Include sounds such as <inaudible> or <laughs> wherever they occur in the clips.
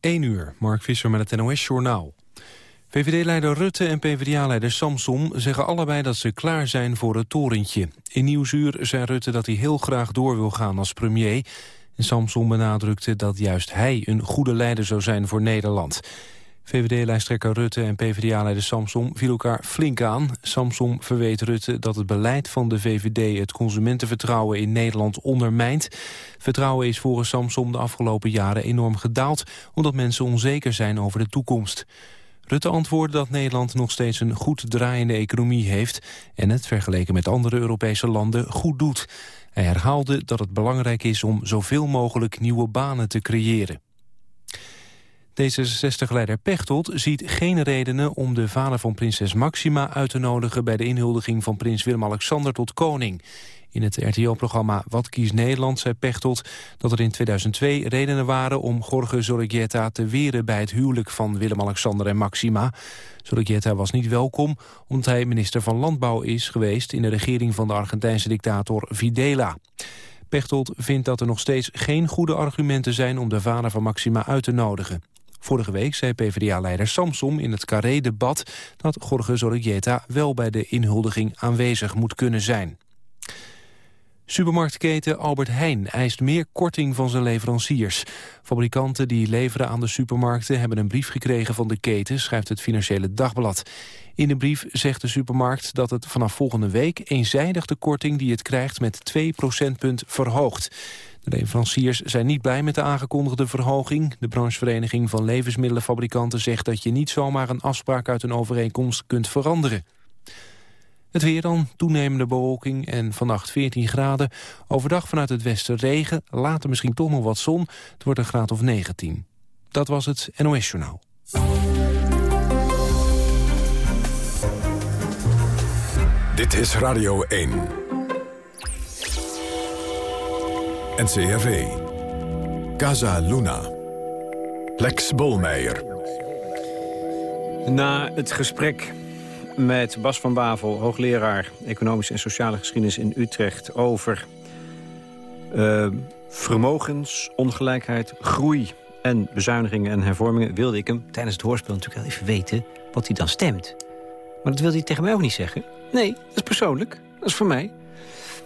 1 uur, Mark Visser met het NOS-journaal. VVD-leider Rutte en PvdA-leider Samsom zeggen allebei dat ze klaar zijn voor het torentje. In Nieuwsuur zei Rutte dat hij heel graag door wil gaan als premier. En Samsom benadrukte dat juist hij een goede leider zou zijn voor Nederland. VVD-lijsttrekker Rutte en PvdA-leider Samsom viel elkaar flink aan. Samsom verweet Rutte dat het beleid van de VVD het consumentenvertrouwen in Nederland ondermijnt. Vertrouwen is volgens Samsom de afgelopen jaren enorm gedaald, omdat mensen onzeker zijn over de toekomst. Rutte antwoordde dat Nederland nog steeds een goed draaiende economie heeft... en het, vergeleken met andere Europese landen, goed doet. Hij herhaalde dat het belangrijk is om zoveel mogelijk nieuwe banen te creëren. D66-leider Pechtold ziet geen redenen om de vader van prinses Maxima uit te nodigen bij de inhuldiging van prins Willem-Alexander tot koning. In het RTL-programma Wat kiest Nederland zei Pechtold dat er in 2002 redenen waren om Jorge Zorregieta te weren bij het huwelijk van Willem-Alexander en Maxima. Zorregieta was niet welkom omdat hij minister van Landbouw is geweest in de regering van de Argentijnse dictator Videla. Pechtold vindt dat er nog steeds geen goede argumenten zijn om de vader van Maxima uit te nodigen. Vorige week zei PvdA-leider Samsom in het Carré-debat... dat Jorge Zorregieta wel bij de inhuldiging aanwezig moet kunnen zijn. Supermarktketen Albert Heijn eist meer korting van zijn leveranciers. Fabrikanten die leveren aan de supermarkten hebben een brief gekregen van de keten, schrijft het Financiële Dagblad. In de brief zegt de supermarkt dat het vanaf volgende week eenzijdig de korting die het krijgt met 2 procentpunt verhoogt. De leveranciers zijn niet blij met de aangekondigde verhoging. De branchevereniging van levensmiddelenfabrikanten zegt dat je niet zomaar een afspraak uit een overeenkomst kunt veranderen. Het weer dan, toenemende bewolking en vannacht 14 graden. Overdag vanuit het westen regen, later misschien toch nog wat zon. Het wordt een graad of 19. Dat was het NOS Journaal. Dit is Radio 1. NCRV. Casa Luna. Lex Bolmeijer. Na het gesprek met Bas van Bavel, hoogleraar Economische en Sociale Geschiedenis in Utrecht... over uh, vermogensongelijkheid, groei en bezuinigingen en hervormingen... wilde ik hem tijdens het hoorspel natuurlijk wel even weten wat hij dan stemt. Maar dat wilde hij tegen mij ook niet zeggen. Nee, dat is persoonlijk. Dat is voor mij.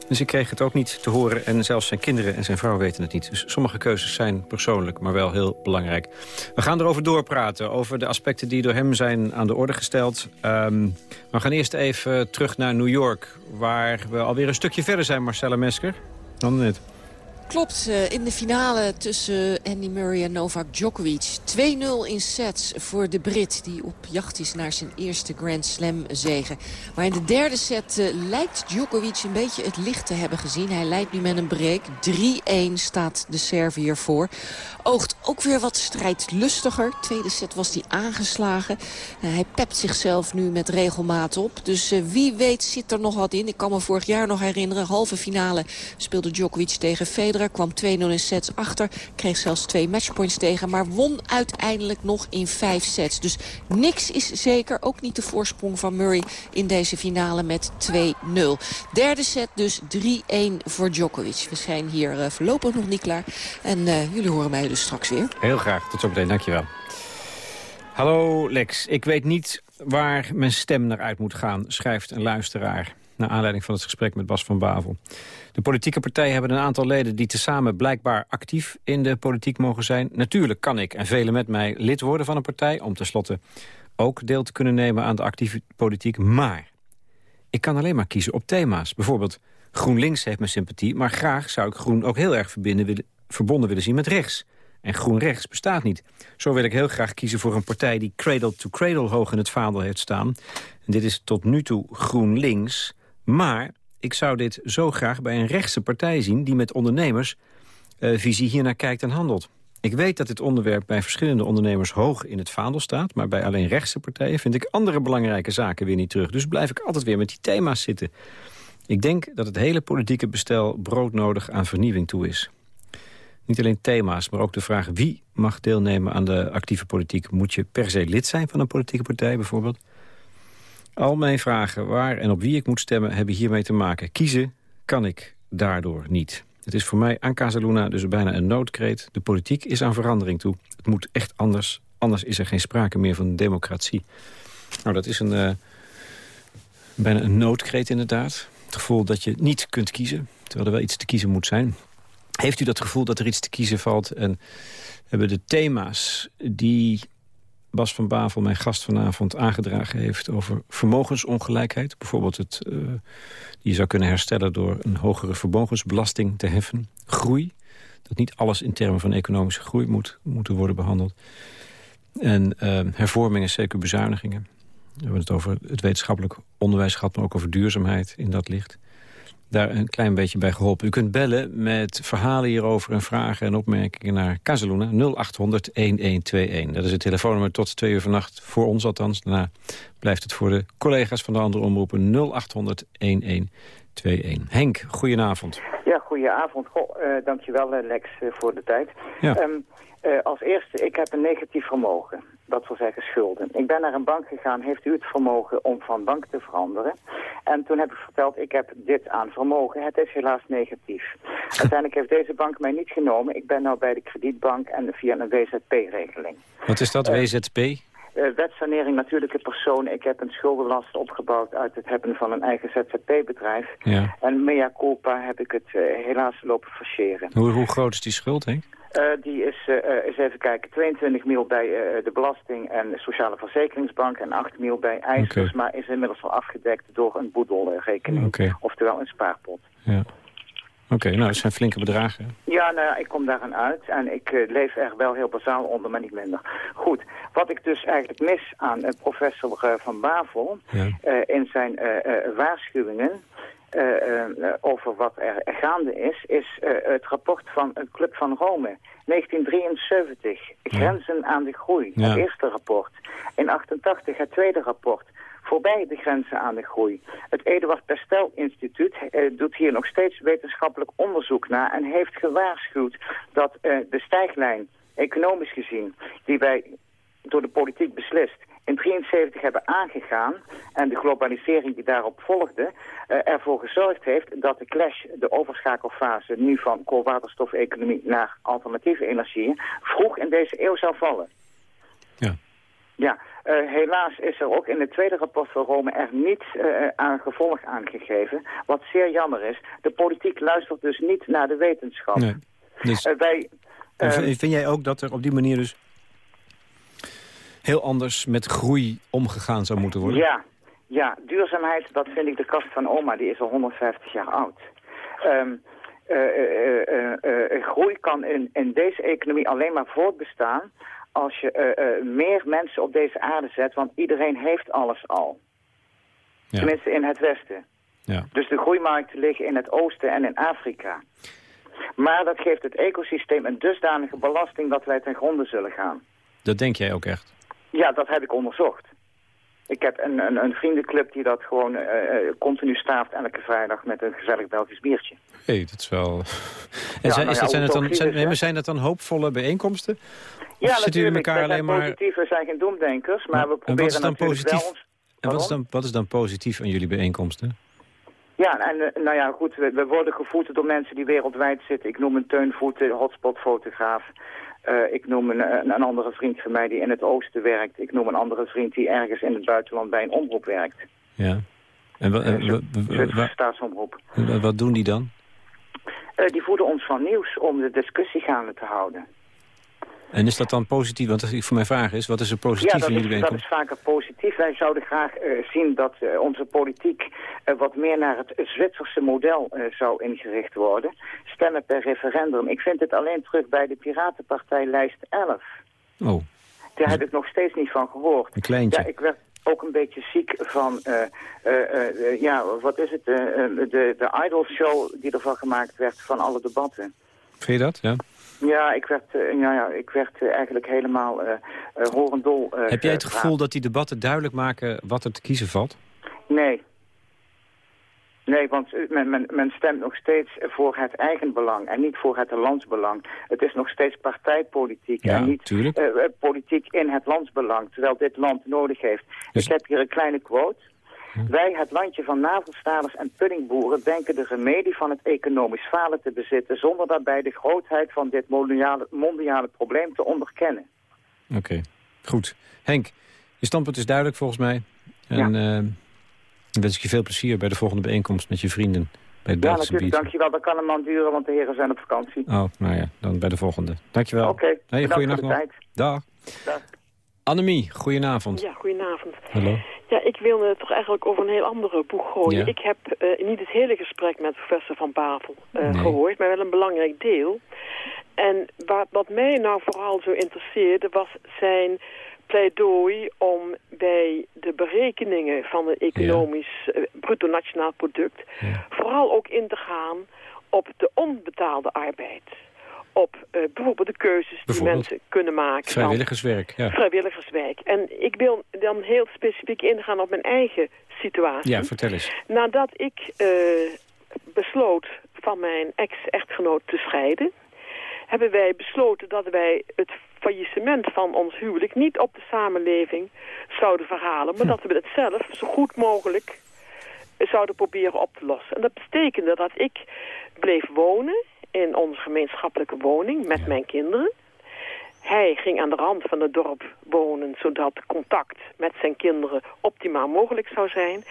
Dus ik kreeg het ook niet te horen en zelfs zijn kinderen en zijn vrouw weten het niet. Dus sommige keuzes zijn persoonlijk, maar wel heel belangrijk. We gaan erover doorpraten, over de aspecten die door hem zijn aan de orde gesteld. Um, we gaan eerst even terug naar New York, waar we alweer een stukje verder zijn, Marcella Mesker. Dan net. Klopt, eh, in de finale tussen Andy Murray en Novak Djokovic. 2-0 in sets voor de Brit die op jacht is naar zijn eerste Grand Slam zegen. Maar in de derde set eh, lijkt Djokovic een beetje het licht te hebben gezien. Hij leidt nu met een break. 3-1 staat de Serviër voor. Oogt ook weer wat strijdlustiger. Tweede set was hij aangeslagen. Uh, hij pept zichzelf nu met regelmaat op. Dus wie weet zit er nog wat in. Ik kan me vorig jaar nog herinneren. Halve finale speelde Djokovic tegen Federer kwam 2-0 in sets achter. Kreeg zelfs twee matchpoints tegen. Maar won uiteindelijk nog in vijf sets. Dus niks is zeker. Ook niet de voorsprong van Murray in deze finale met 2-0. Derde set dus 3-1 voor Djokovic. We zijn hier uh, voorlopig nog niet klaar. En uh, jullie horen mij dus straks weer. Heel graag. Tot zometeen. Dankjewel. Hallo Lex. Ik weet niet waar mijn stem naar uit moet gaan, schrijft een luisteraar naar aanleiding van het gesprek met Bas van Bavel. De politieke partijen hebben een aantal leden die tezamen blijkbaar actief in de politiek mogen zijn. Natuurlijk kan ik en velen met mij lid worden van een partij... om tenslotte ook deel te kunnen nemen aan de actieve politiek. Maar ik kan alleen maar kiezen op thema's. Bijvoorbeeld GroenLinks heeft mijn sympathie... maar graag zou ik Groen ook heel erg willen, verbonden willen zien met rechts. En GroenRechts bestaat niet. Zo wil ik heel graag kiezen voor een partij die cradle to cradle hoog in het vaandel heeft staan. En dit is tot nu toe GroenLinks. Maar ik zou dit zo graag bij een rechtse partij zien... die met ondernemersvisie uh, hiernaar kijkt en handelt. Ik weet dat dit onderwerp bij verschillende ondernemers hoog in het vaandel staat... maar bij alleen rechtse partijen vind ik andere belangrijke zaken weer niet terug. Dus blijf ik altijd weer met die thema's zitten. Ik denk dat het hele politieke bestel broodnodig aan vernieuwing toe is. Niet alleen thema's, maar ook de vraag wie mag deelnemen aan de actieve politiek. Moet je per se lid zijn van een politieke partij bijvoorbeeld? Al mijn vragen waar en op wie ik moet stemmen hebben hiermee te maken. Kiezen kan ik daardoor niet. Het is voor mij aan Casaluna dus bijna een noodkreet. De politiek is aan verandering toe. Het moet echt anders. Anders is er geen sprake meer van democratie. Nou, dat is een, uh, bijna een noodkreet inderdaad. Het gevoel dat je niet kunt kiezen, terwijl er wel iets te kiezen moet zijn. Heeft u dat gevoel dat er iets te kiezen valt? En hebben de thema's die Bas van Bavel, mijn gast vanavond, aangedragen heeft... over vermogensongelijkheid. Bijvoorbeeld het, uh, die je zou kunnen herstellen door een hogere vermogensbelasting te heffen. Groei, dat niet alles in termen van economische groei moet moeten worden behandeld. En uh, hervormingen, zeker bezuinigingen. We hebben het over het wetenschappelijk onderwijs gehad... maar ook over duurzaamheid in dat licht daar een klein beetje bij geholpen. U kunt bellen met verhalen hierover en vragen en opmerkingen naar Casaluna 0800-1121. Dat is het telefoonnummer tot twee uur vannacht, voor ons althans. Daarna blijft het voor de collega's van de andere omroepen 0800-1121. Henk, goedenavond. Ja, goedenavond. Goh, uh, dankjewel uh, Lex uh, voor de tijd. Ja. Um, als eerste, ik heb een negatief vermogen dat wil zeggen schulden. Ik ben naar een bank gegaan, heeft u het vermogen om van bank te veranderen? En toen heb ik verteld, ik heb dit aan vermogen. Het is helaas negatief. Uiteindelijk heeft deze bank mij niet genomen. Ik ben nu bij de kredietbank en via een WZP-regeling. Wat is dat, uh, WZP? Uh, wetsanering natuurlijke personen. Ik heb een schuldenlast opgebouwd uit het hebben van een eigen ZZP-bedrijf. Ja. En mea culpa heb ik het uh, helaas lopen forceren. Hoe, hoe groot is die schuld, Henk? Uh, die is, uh, eens even kijken, 22 mil bij uh, de Belasting en de Sociale Verzekeringsbank en 8 mil bij IJsers, okay. maar is inmiddels al afgedekt door een boedelrekening, okay. oftewel een spaarpot. Ja. Oké, okay, nou, dat zijn flinke bedragen. Ja, nou ja, ik kom daar aan uit en ik uh, leef er wel heel bazaal onder, maar niet minder. Goed, wat ik dus eigenlijk mis aan uh, professor uh, Van Bavel ja. in zijn waarschuwingen... Over wat er gaande is, is het rapport van het Club van Rome. 1973, Grenzen ja. aan de groei, het eerste rapport. In 88 het tweede rapport, voorbij de grenzen aan de groei. Het Eduard Pestel Instituut uh, doet hier nog steeds wetenschappelijk onderzoek naar... en heeft gewaarschuwd dat de stijglijn, economisch gezien, die wij door de politiek beslist in 1973 hebben aangegaan en de globalisering die daarop volgde, uh, ervoor gezorgd heeft dat de clash, de overschakelfase nu van koolwaterstof-economie naar alternatieve energieën, vroeg in deze eeuw zou vallen. Ja. Ja, uh, helaas is er ook in het tweede rapport van Rome er niet uh, aan gevolg aangegeven, wat zeer jammer is. De politiek luistert dus niet naar de wetenschap. Nee. Dus... wij, vind jij ook dat er op die manier dus heel anders met groei omgegaan zou moeten worden? Ja, ja. duurzaamheid, dat vind ik de kast van oma, die is al 150 jaar oud. Um, uh, groei kan in, in deze economie alleen maar voortbestaan als je meer mensen op deze aarde zet, want iedereen heeft alles al. Ja. Tenminste in het westen. Ja. Dus de groeimarkten liggen in het oosten en in Afrika. Maar dat geeft het ecosysteem een dusdanige belasting dat wij ten gronde zullen gaan. Dat denk jij ook echt? Ja, dat heb ik onderzocht. Ik heb een, een, een vriendenclub die dat gewoon uh, continu staaft elke vrijdag met een gezellig Belgisch biertje. Hé, hey, dat is wel... <laughs> En ja, zijn, is nou ja, dat, zijn, het dan, zijn, nee, zijn dat dan hoopvolle bijeenkomsten? Ja, of zitten jullie elkaar alleen maar... positief, we zijn geen doemdenkers, maar we proberen en wat is dan positief? Ons... En wat is, dan, wat is dan positief aan jullie bijeenkomsten? Ja, en nou ja, goed, we, we worden gevoed door mensen die wereldwijd zitten. Ik noem een teunvoeten, hotspotfotograaf. Uh, ik noem een, een, een, andere vriend van mij die in het oosten werkt. Ik noem een andere vriend die ergens in het buitenland bij een omroep werkt. Ja. En wat, uh, staatsomroep. Wat doen die dan? Uh, die voeden ons van nieuws om de discussie gaande te houden. En is dat dan positief? Want voor mijn vraag is, wat is er positief ja, dat in jullie bijeenkomst? dat is vaker positief. Wij zouden graag uh, zien dat uh, onze politiek uh, wat meer naar het Zwitserse model zou ingericht worden. Stemmen per referendum. Ik vind het alleen terug bij de Piratenpartij lijst 11. Oh. Daar heb ik nog steeds niet van gehoord. Een kleintje. Ja, ik werd ook een beetje ziek van, ja, wat is het, de, de Idol Show die ervan gemaakt werd van alle debatten. Vind je dat, ja? Ja, ik werd, uh, ja, ja, ik werd uh, eigenlijk helemaal uh, horendol. Heb jij het gevoel dat die debatten duidelijk maken wat er te kiezen valt? Nee. Nee, want men, men, men stemt nog steeds voor het eigen belang en niet voor het landsbelang. Het is nog steeds partijpolitiek ja, en niet politiek in het landsbelang, terwijl dit land nodig heeft. Dus... Ik heb hier een kleine quote. Wij, het landje van navelstalers en puddingboeren, denken de remedie van het economisch falen te bezitten... zonder daarbij de grootheid van dit mondiale, mondiale probleem te onderkennen. Oké, goed. Henk, je standpunt is duidelijk volgens mij. En ja. uh, wens ik je veel plezier bij de volgende bijeenkomst met je vrienden. Bij het ja, natuurlijk. Dankjewel. Dat kan een man duren, want de heren zijn op vakantie. Oh, nou ja, dan bij de volgende. Dankjewel. Oké, okay, hey, goeienacht nog. Dag. Dag. Annemie, goedenavond. Ja, goedenavond. Hallo. Ja, ik wil het toch eigenlijk over een heel andere boeg gooien. Ja. Ik heb uh, niet het hele gesprek met professor Van Bavel uh, nee. gehoord, maar wel een belangrijk deel. En wat, wat mij nou vooral zo interesseerde was zijn pleidooi om bij de berekeningen van het economisch ja. uh, bruto nationaal product... Ja. vooral ook in te gaan op de onbetaalde arbeid op uh, bijvoorbeeld de keuzes die mensen kunnen maken. Vrijwilligerswerk, ja. Vrijwilligerswerk. En ik wil dan heel specifiek ingaan op mijn eigen situatie. Ja, vertel eens. Nadat ik uh, besloot van mijn ex-echtgenoot te scheiden... hebben wij besloten dat wij het faillissement van ons huwelijk... niet op de samenleving zouden verhalen... maar hm. dat we het zelf zo goed mogelijk zouden proberen op te lossen. En dat betekende dat ik bleef wonen in onze gemeenschappelijke woning met mijn kinderen. Hij ging aan de rand van het dorp wonen, zodat contact met zijn kinderen optimaal mogelijk zou zijn.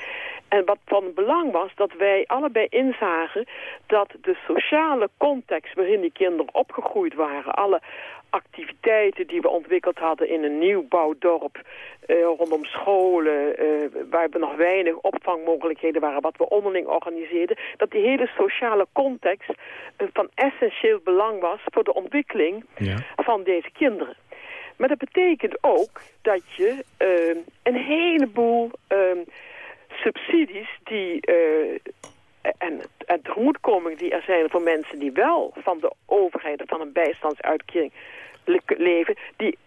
En wat van belang was, dat wij allebei inzagen dat de sociale context waarin die kinderen opgegroeid waren, alle activiteiten die we ontwikkeld hadden in een nieuwbouwdorp, uh, rondom scholen, uh, waar we nog weinig opvangmogelijkheden waren, wat we onderling organiseerden, dat die hele sociale context uh, van essentieel belang was voor de ontwikkeling ja. van deze kinderen. Maar dat betekent ook dat je een heleboel subsidies die en, en tegemoetkoming die er zijn voor mensen die wel van de overheid van een bijstandsuitkering leven, die,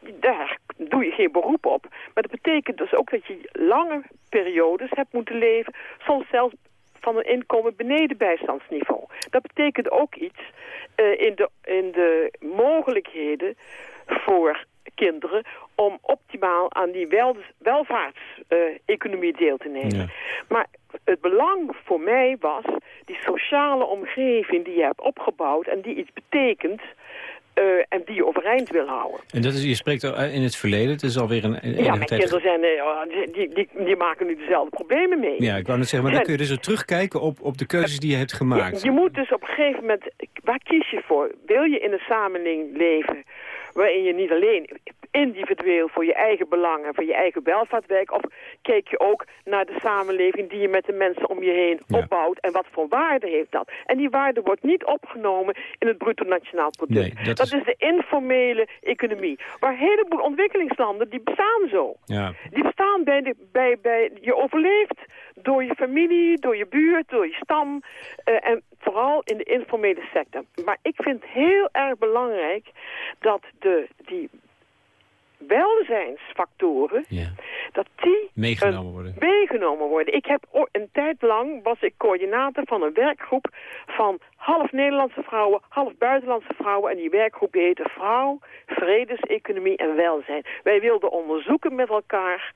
daar doe je geen beroep op. Maar dat betekent dus ook dat je lange periodes hebt moeten leven, soms zelfs van een inkomen beneden bijstandsniveau. Dat betekent ook iets uh, in, de, in de mogelijkheden voor kinderen om optimaal aan die wel, welvaartseconomie deel te nemen. Ja. Maar het belang voor mij was die sociale omgeving die je hebt opgebouwd en die iets betekent uh, en die je overeind wil houden. En dat is, je spreekt in het verleden, het is alweer een, een Ja, mijn tijd... kinderen zijn, uh, die, die, die, maken nu dezelfde problemen mee. Ja, ik wou net zeggen, maar dan kun je dus ook terugkijken op, op de keuzes die je hebt gemaakt. Je, je moet dus op een gegeven moment, waar kies je voor? Wil je in een samenleving leven waarin je niet alleen individueel voor je eigen belangen, voor je eigen welvaart werkt, of kijk je ook naar de samenleving die je met de mensen om je heen Ja. opbouwt en wat voor waarde heeft dat? En die waarde wordt niet opgenomen in het bruto nationaal product. Nee, dat dat is- is... de informele economie, waar een heleboel ontwikkelingslanden, die bestaan zo. Ja. Die bestaan bij, de, bij, bij je overleeft door je familie, door je buurt, door je stam eh, en vooral in de informele sector. Maar ik vind het heel erg belangrijk dat de, die welzijnsfactoren, ja. dat die Meegenomen eh, worden. meegenomen worden. Ik heb een tijd lang was ik coördinator van een werkgroep van half Nederlandse vrouwen, half buitenlandse vrouwen. En die werkgroep die heette Vrouw, Vredeseconomie en Welzijn. Wij wilden onderzoeken met elkaar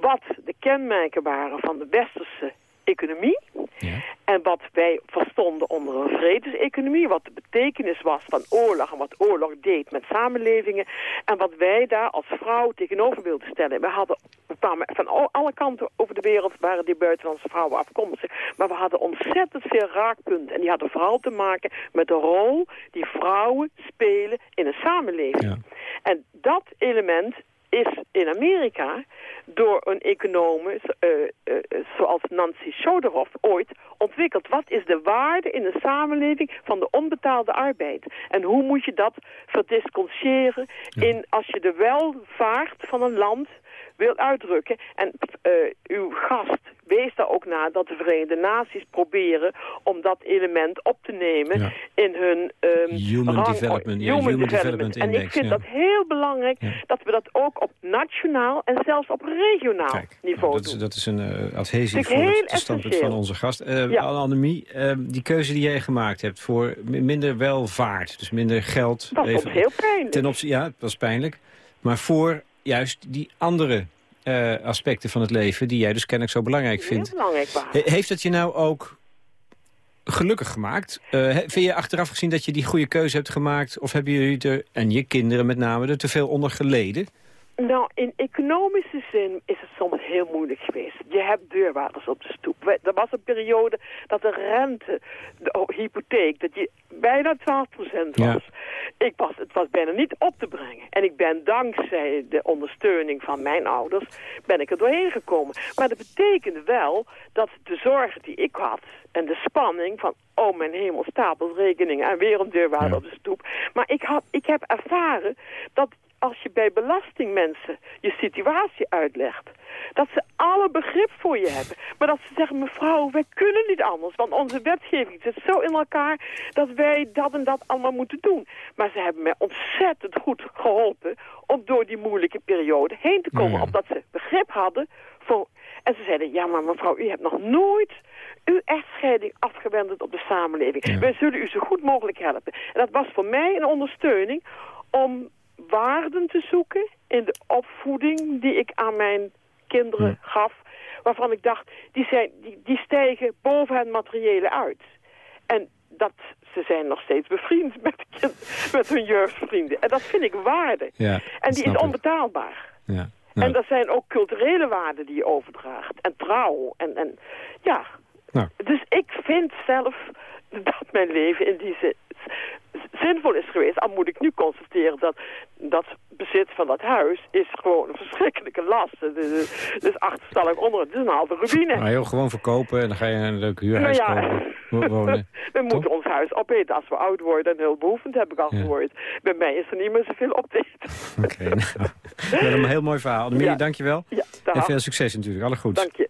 wat de kenmerken waren van de westerse economie. Ja. En wat wij verstonden onder een vredeseconomie, wat de betekenis was van oorlog en wat oorlog deed met samenlevingen. En wat wij daar als vrouw tegenover wilden stellen. We, hadden, we kwamen van al- alle kanten over de wereld waren die buitenlandse vrouwen afkomstig. Maar we hadden ontzettend veel raakpunten. En die hadden vooral te maken met de rol die vrouwen spelen in een samenleving. Ja. En dat element is in Amerika door een econoom uh, uh, zoals Nancy Schoderoff ooit ontwikkeld. Wat is de waarde in een samenleving van de onbetaalde arbeid? En hoe moet je dat verdisconciëren in als je de welvaart van een land wil uitdrukken. En uh, uw gast wees daar ook naar dat de Verenigde Naties proberen om dat element op te nemen Ja. in hun um, Human rang- Development, ja, Human Human Development. Development En ik Index, vind ja. dat heel belangrijk Ja. dat we dat ook op nationaal en zelfs op regionaal Kijk, niveau dat, is, doen. dat is een uh, adhesie voor het standpunt van onze gast. Uh, Ja. Annemie, uh, die keuze die jij gemaakt hebt voor mi- minder welvaart, dus minder geld. dat even- soms heel pijnlijk. ten opzichte, ja, het was pijnlijk. Maar voor juist die andere eh, aspecten van het leven... die jij dus kennelijk zo belangrijk vindt. Heel belangrijk. He- heeft het je nou ook gelukkig gemaakt? Eh, vind je achteraf gezien dat je die goede keuze hebt gemaakt... of hebben jullie er, en je kinderen met name, er te veel onder geleden? Nou, in economische zin is het soms heel moeilijk geweest. Je hebt deurwaarders op de stoep. We- Er was een periode dat de rente, de oh, hypotheek, dat je bijna 12% was. Ja. Ik was. Het was bijna niet op te brengen. En ik ben dankzij de ondersteuning van mijn ouders, ben ik er doorheen gekomen. Maar dat betekende wel dat de zorgen die ik had en de spanning van, oh mijn hemel, stapels rekeningen en weer een deurwaarder Ja. op de stoep. Maar ik, had, ik heb ervaren dat als je bij belastingmensen je situatie uitlegt, dat ze alle begrip voor je hebben. Maar dat ze zeggen, mevrouw, wij kunnen niet anders, want onze wetgeving zit zo in elkaar dat wij dat en dat allemaal moeten doen. Maar ze hebben mij ontzettend goed geholpen om door die moeilijke periode heen te komen, Ja. omdat ze begrip hadden voor... En ze zeiden, ja, maar mevrouw, u hebt nog nooit uw echtscheiding afgewendeld op de samenleving. Ja. Wij zullen u zo goed mogelijk helpen. En dat was voor mij een ondersteuning om waarden te zoeken in de opvoeding die ik aan mijn kinderen gaf. Waarvan ik dacht, die, zijn, die, die stijgen boven het materiële uit. En dat, ze zijn nog steeds bevriend <laughs> met, kind- met hun jeugdvrienden. En dat vind ik waarde. Ja, en die is onbetaalbaar. Ja. En dat zijn ook culturele waarden die je overdraagt. En trouw. En, en ja. Nou. Dus ik vind zelf <laughs> dat mijn leven in die zin zinvol is geweest. Al moet ik nu constateren dat dat bezit van dat huis is gewoon een verschrikkelijke last. Het is, het is achterstallig onder. Het is een halve ruïne. nou, heel gewoon verkopen en dan ga je een leuk huurhuis Nou ja. kopen. Wo- Wonen. <laughs> We moeten ons huis opeten als we oud worden en heel behoefend, heb ik al Ja. gehoord. Bij mij is er niet meer zoveel op te eten. <laughs> Oké, nou. Dat is een heel mooi verhaal. Annemiek, Ja. dankjewel. Ja, En veel succes natuurlijk. Alle goed. Dank je.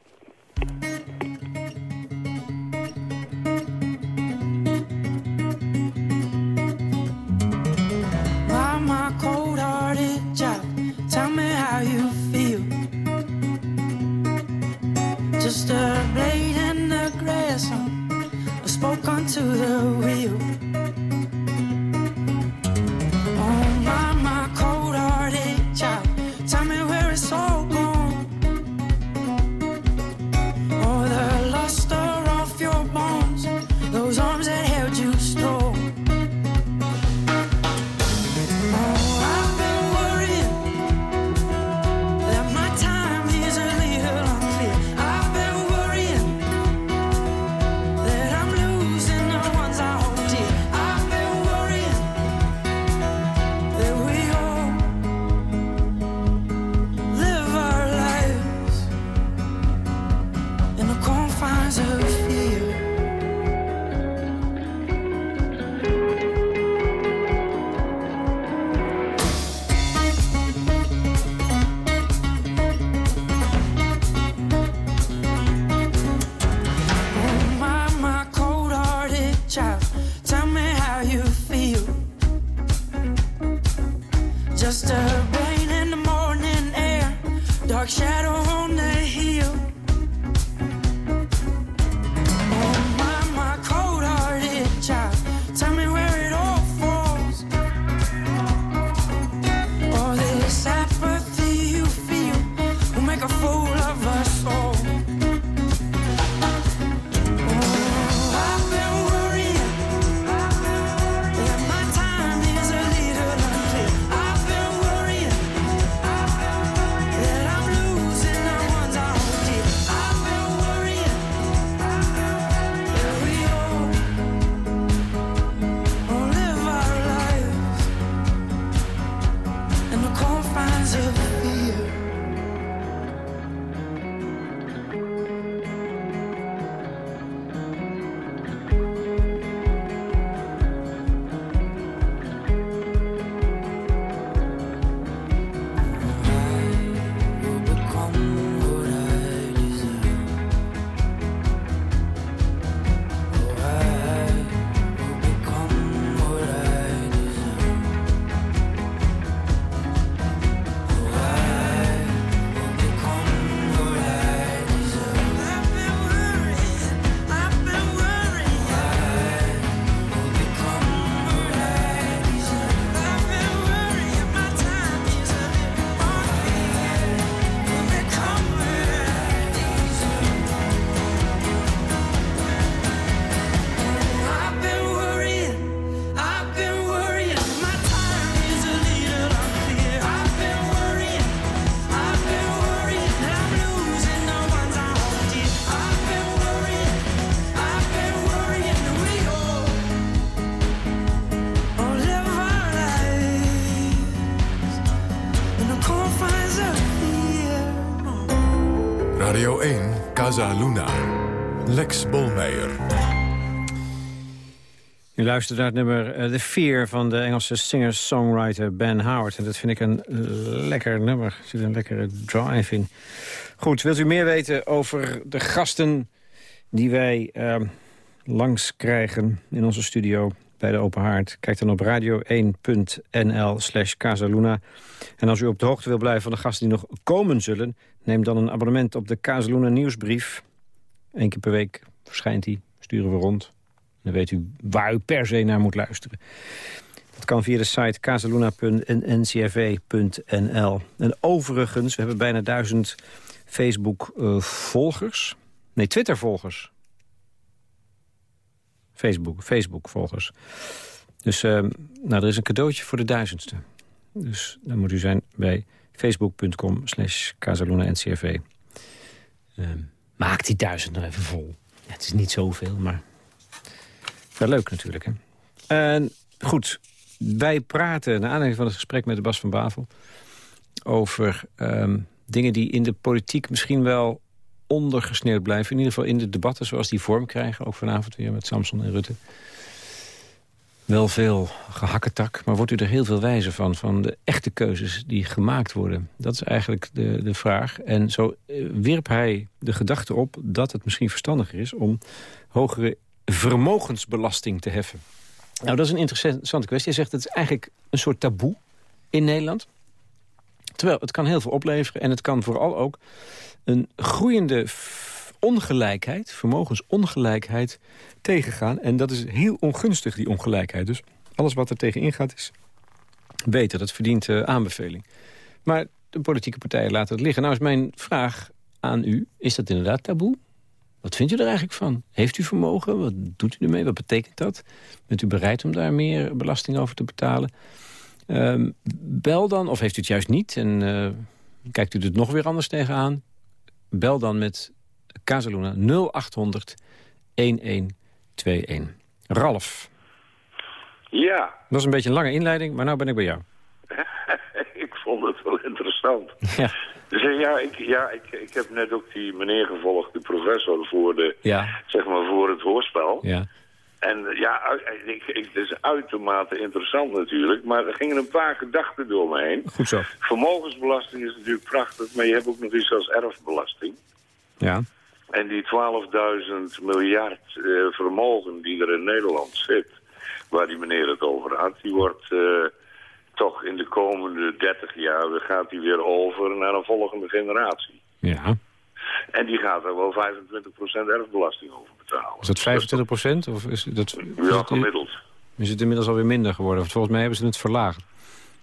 Casa Luna. Lex Bolmeijer. U luistert naar het nummer eh, The Fear van de Engelse singer-songwriter Ben Howard. En dat vind ik een eh, lekker nummer. Er zit een lekkere drive in. Goed, wilt u meer weten over de gasten die wij eh, langs krijgen in onze studio bij de Open Haard? Kijk dan op radio1.nl slash Casaluna. En als u op de hoogte wil blijven van de gasten die nog komen zullen... neem dan een abonnement op de Casaluna nieuwsbrief. Eén keer per week verschijnt die, sturen we rond. Dan weet u waar u per se naar moet luisteren. Dat kan via de site casaluna.ncrv.nl. En overigens, we hebben bijna duizend Facebook-volgers. nee, Twitter-volgers. Facebook, Facebook-volgers. Dus eh, nou, er is een cadeautje voor de duizendste. Dus dan moet u zijn bij facebook.com slash casaluna-ncrv. Eh, maak die duizend nog even vol. Het is niet zoveel, maar wel leuk natuurlijk. Hè? Goed, wij praten, naar aanleiding van het gesprek met de Bas van Bavel... over ehm, dingen die in de politiek misschien wel ondergesneeuwd blijven. In ieder geval in de debatten zoals die vorm krijgen. Ook vanavond weer met Samson en Rutte. Wel veel gehakketak, maar wordt u er heel veel wijzer van... van de echte keuzes die gemaakt worden? Dat is eigenlijk de, de vraag. En zo eh, wierp hij de gedachte op dat het misschien verstandiger is... om hogere vermogensbelasting te heffen. Nou, dat is een interessante kwestie. Hij zegt het is eigenlijk een soort taboe in Nederland. Terwijl het kan heel veel opleveren en het kan vooral ook een groeiende ongelijkheid, vermogensongelijkheid, tegengaan. En dat is heel ongunstig, die ongelijkheid. Dus alles wat er tegen ingaat is beter. Dat verdient eh, aanbeveling. Maar de politieke partijen laten het liggen. Nou is mijn vraag aan u, is dat inderdaad taboe? Wat vindt u er eigenlijk van? Heeft u vermogen? Wat doet u ermee? Wat betekent dat? Bent u bereid om daar meer belasting over te betalen? Ehm, bel dan, of heeft u het juist niet? En eh, kijkt u er nog weer anders tegenaan? Bel dan met Casaluna 0800 1121. Ralf, Ja, dat was een beetje een lange inleiding, maar nou ben ik bij jou. <laughs> ik vond het wel interessant. <laughs> Ja, Dus eh, ja, ik, ja ik, ik heb net ook die meneer gevolgd, de professor, voor, de, ja, zeg maar voor het hoorspel. ja. En eh, ja, ui- ik, ik, het is uitermate interessant natuurlijk, maar er gingen een paar gedachten door me heen. Goed zo. Vermogensbelasting is natuurlijk prachtig, maar je hebt ook nog iets als erfbelasting. Ja, En die 12.000 miljard eh, vermogen die er in Nederland zit, waar die meneer het over had, die wordt eh, toch in de komende 30 jaar gaat die weer over naar een volgende generatie. ja. En die gaat er wel 25% erfbelasting over betalen. Is dat 25 procent? Of is dat, Ja, gemiddeld. is het inmiddels alweer minder geworden? Want volgens mij hebben ze het verlaagd.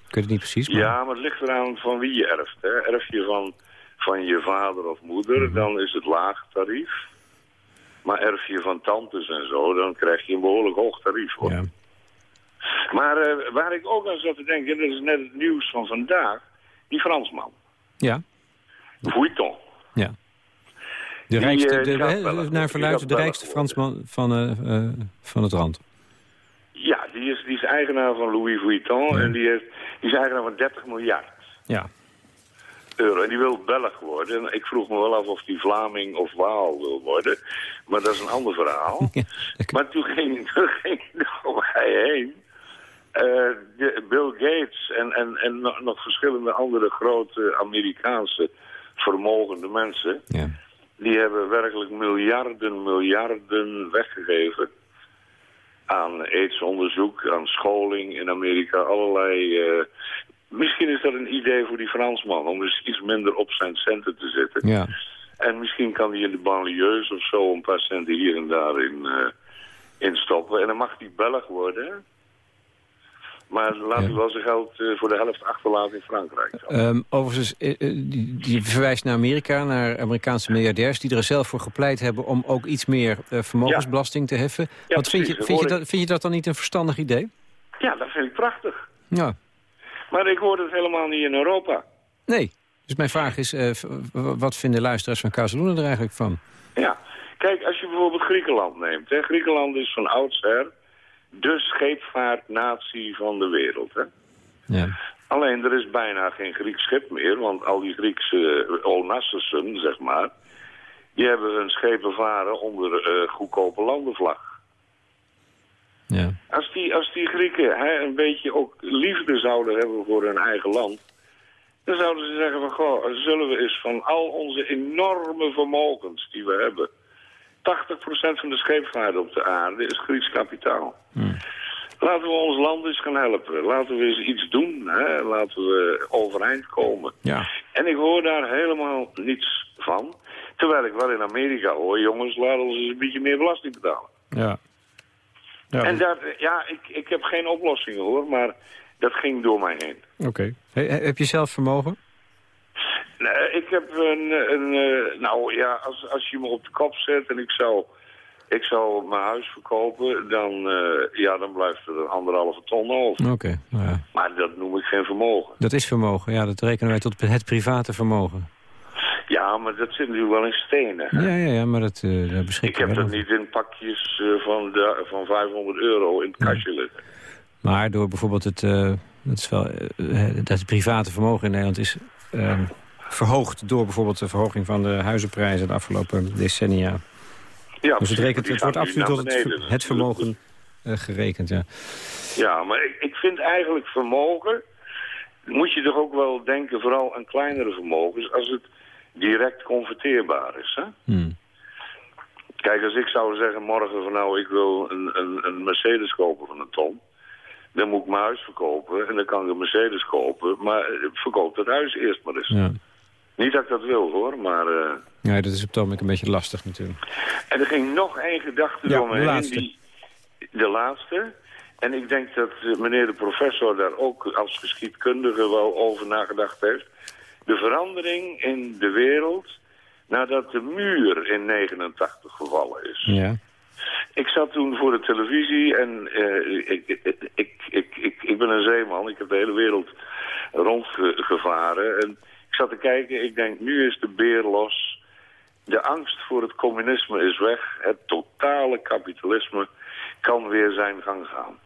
Ik weet het niet precies, maar... Ja, maar het ligt eraan van wie je erft. Hè. Erf je van, van je vader of moeder, dan is het laag tarief. Maar erf je van tantes en zo, dan krijg je een behoorlijk hoog tarief. Hoor. Ja. Maar eh, waar ik ook aan zat te denken, dat is net het nieuws van vandaag, die Fransman. Ja, Vuitton. ja. De rijkste, eh, de, die naar verluidt de rijkste. Fransman van, eh, van het rand. Ja, die is, die is eigenaar van Louis Vuitton en die, heeft, die is eigenaar van 30 miljard Ja, euro. En die wil Belg worden. En ik vroeg me wel af of die Vlaming of Waal wil worden. Maar dat is een ander verhaal. <laughs> maar toen ging, <laughs> toen ging hij heen. Eh, de, Bill Gates en, en, en nog, nog verschillende andere grote Amerikaanse vermogende mensen... ja. die hebben werkelijk miljarden, miljarden weggegeven aan aidsonderzoek, aan scholing in Amerika, allerlei... eh, misschien is dat een idee voor die Fransman, om eens iets minder op zijn centen te zitten. ja. En misschien kan hij in de banlieues of zo een paar centen hier en daar in, in stoppen. En dan mag hij Belg worden? Maar laat Ja. hij wel zijn geld eh, voor de helft achterlaten in Frankrijk. Ehm, overigens, eh, eh, die, die verwijst naar Amerika, naar Amerikaanse miljardairs... die er zelf voor gepleit hebben om ook iets meer vermogensbelasting te heffen. Ja, Wat vind, je, vind, je dat, vind je dat dan niet een verstandig idee? Ja, dat vind ik prachtig. Ja, Maar ik hoor het helemaal niet in Europa. nee. Dus mijn vraag is, eh, wat vinden luisteraars van Casaluna er eigenlijk van? Ja, kijk, als je bijvoorbeeld Griekenland neemt. Hè. Griekenland is van oudsher de scheepvaartnatie van de wereld. Hè. Ja, Alleen er is bijna geen Grieks schip meer, want al die Griekse Onassussen, zeg maar, Die hebben hun schepen varen onder eh, goedkope landenvlag. Ja. Als die, als die Grieken hè, een beetje ook liefde zouden hebben voor hun eigen land... dan zouden ze zeggen van, goh, zullen we eens van al onze enorme vermogens die we hebben... 80% van de scheepvaart op de aarde is Grieks kapitaal. Laten we ons land eens gaan helpen. Laten we eens iets doen. Hè? Laten we overeind komen. Ja. En ik hoor daar helemaal niets van. Terwijl ik wel in Amerika hoor, jongens, laten we eens een beetje meer belasting betalen. Ja. Ja, En dat, ja, ik, ik heb geen oplossingen hoor, maar dat ging door mij heen. Oké. He- he- heb je zelf vermogen? Nee, ik heb een, een eh, nou ja, als, als je me op de kop zet en ik zou, ik zou mijn huis verkopen, dan, eh, ja, dan blijft er een anderhalve ton over. Oké. nou ja. Maar dat noem ik geen vermogen. Dat is vermogen. Ja, dat rekenen wij tot het private vermogen. Ja, maar dat zit natuurlijk wel in stenen. hè? Ja, ja, ja, maar dat, eh daar Ik heb dat over. niet in pakjes eh, van, de, van 500 euro in het kastje liggen. Maar door bijvoorbeeld het, eh, dat is wel, dat het private vermogen in Nederland is eh, verhoogd... door bijvoorbeeld de verhoging van de huizenprijzen de afgelopen decennia. Ja, Dus het, rekent, het wordt nu absoluut tot naar het, het vermogen gerekend, ja. Ja, maar ik, ik vind eigenlijk vermogen... moet je toch ook wel denken, vooral aan kleinere vermogens... als het direct converteerbaar is, hè? Hmm. Kijk, als ik zou zeggen morgen van nou, ik wil een, een, een Mercedes kopen van een ton... dan moet ik mijn huis verkopen en dan kan ik een Mercedes kopen... maar eh, verkoop dat huis eerst maar eens. Ja. Niet dat ik dat wil, hoor, maar... eh, ja, dat is op het een beetje lastig natuurlijk. En er ging nog één gedachte Ja, door me de heen. laatste. Die, de laatste. En ik denk dat eh, meneer de professor daar ook als geschiedkundige wel over nagedacht heeft. De verandering in de wereld nadat de muur in 89 gevallen is. Ja. Ik zat toen voor de televisie en eh, ik, ik, ik, ik, ik, ik ben een zeeman. Ik heb de hele wereld rondgevaren. En ik zat te kijken, ik denk nu is de beer los. De angst voor het communisme is weg. Het totale kapitalisme kan weer zijn gang gaan.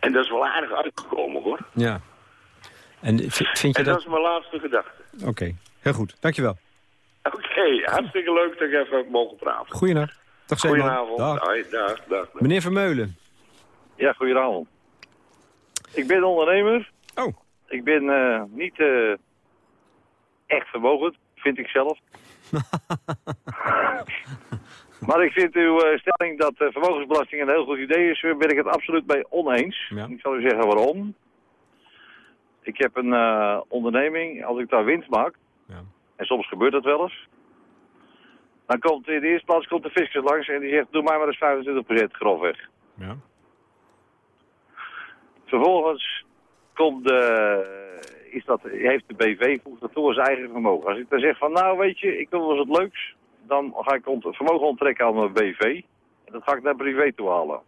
En dat is wel aardig uitgekomen hoor. ja. En vind je En dat dat... is mijn laatste gedachte. Oké, heel goed. Dankjewel. Oké, hartstikke leuk dat ik even heb mogen praten. Goeienacht. Dag Zeeman. Goedenavond. Dag. Hoi, dag, dag, dag. Meneer Vermeulen. Ja, goedenavond. Ik ben ondernemer. Oh. Ik ben eh, niet eh, echt vermogend, vind ik zelf. <laughs> maar ik vind uw eh, stelling dat eh, vermogensbelasting een heel goed idee is, ben ik het absoluut mee oneens. Ja. Ik zal u zeggen waarom. Ik heb een eh, onderneming, als ik daar winst maak, Ja. en soms gebeurt dat wel eens, dan komt in de eerste plaats komt de fiscus langs en die zegt, doe mij maar eens 25% grofweg. Ja. Vervolgens komt de, is dat, heeft de BV voegt dat toe als eigen vermogen. Als ik dan zeg van nou weet je, ik wil wel eens wat leuks, dan ga ik ont vermogen onttrekken aan mijn BV. En dat ga ik naar privé toe halen.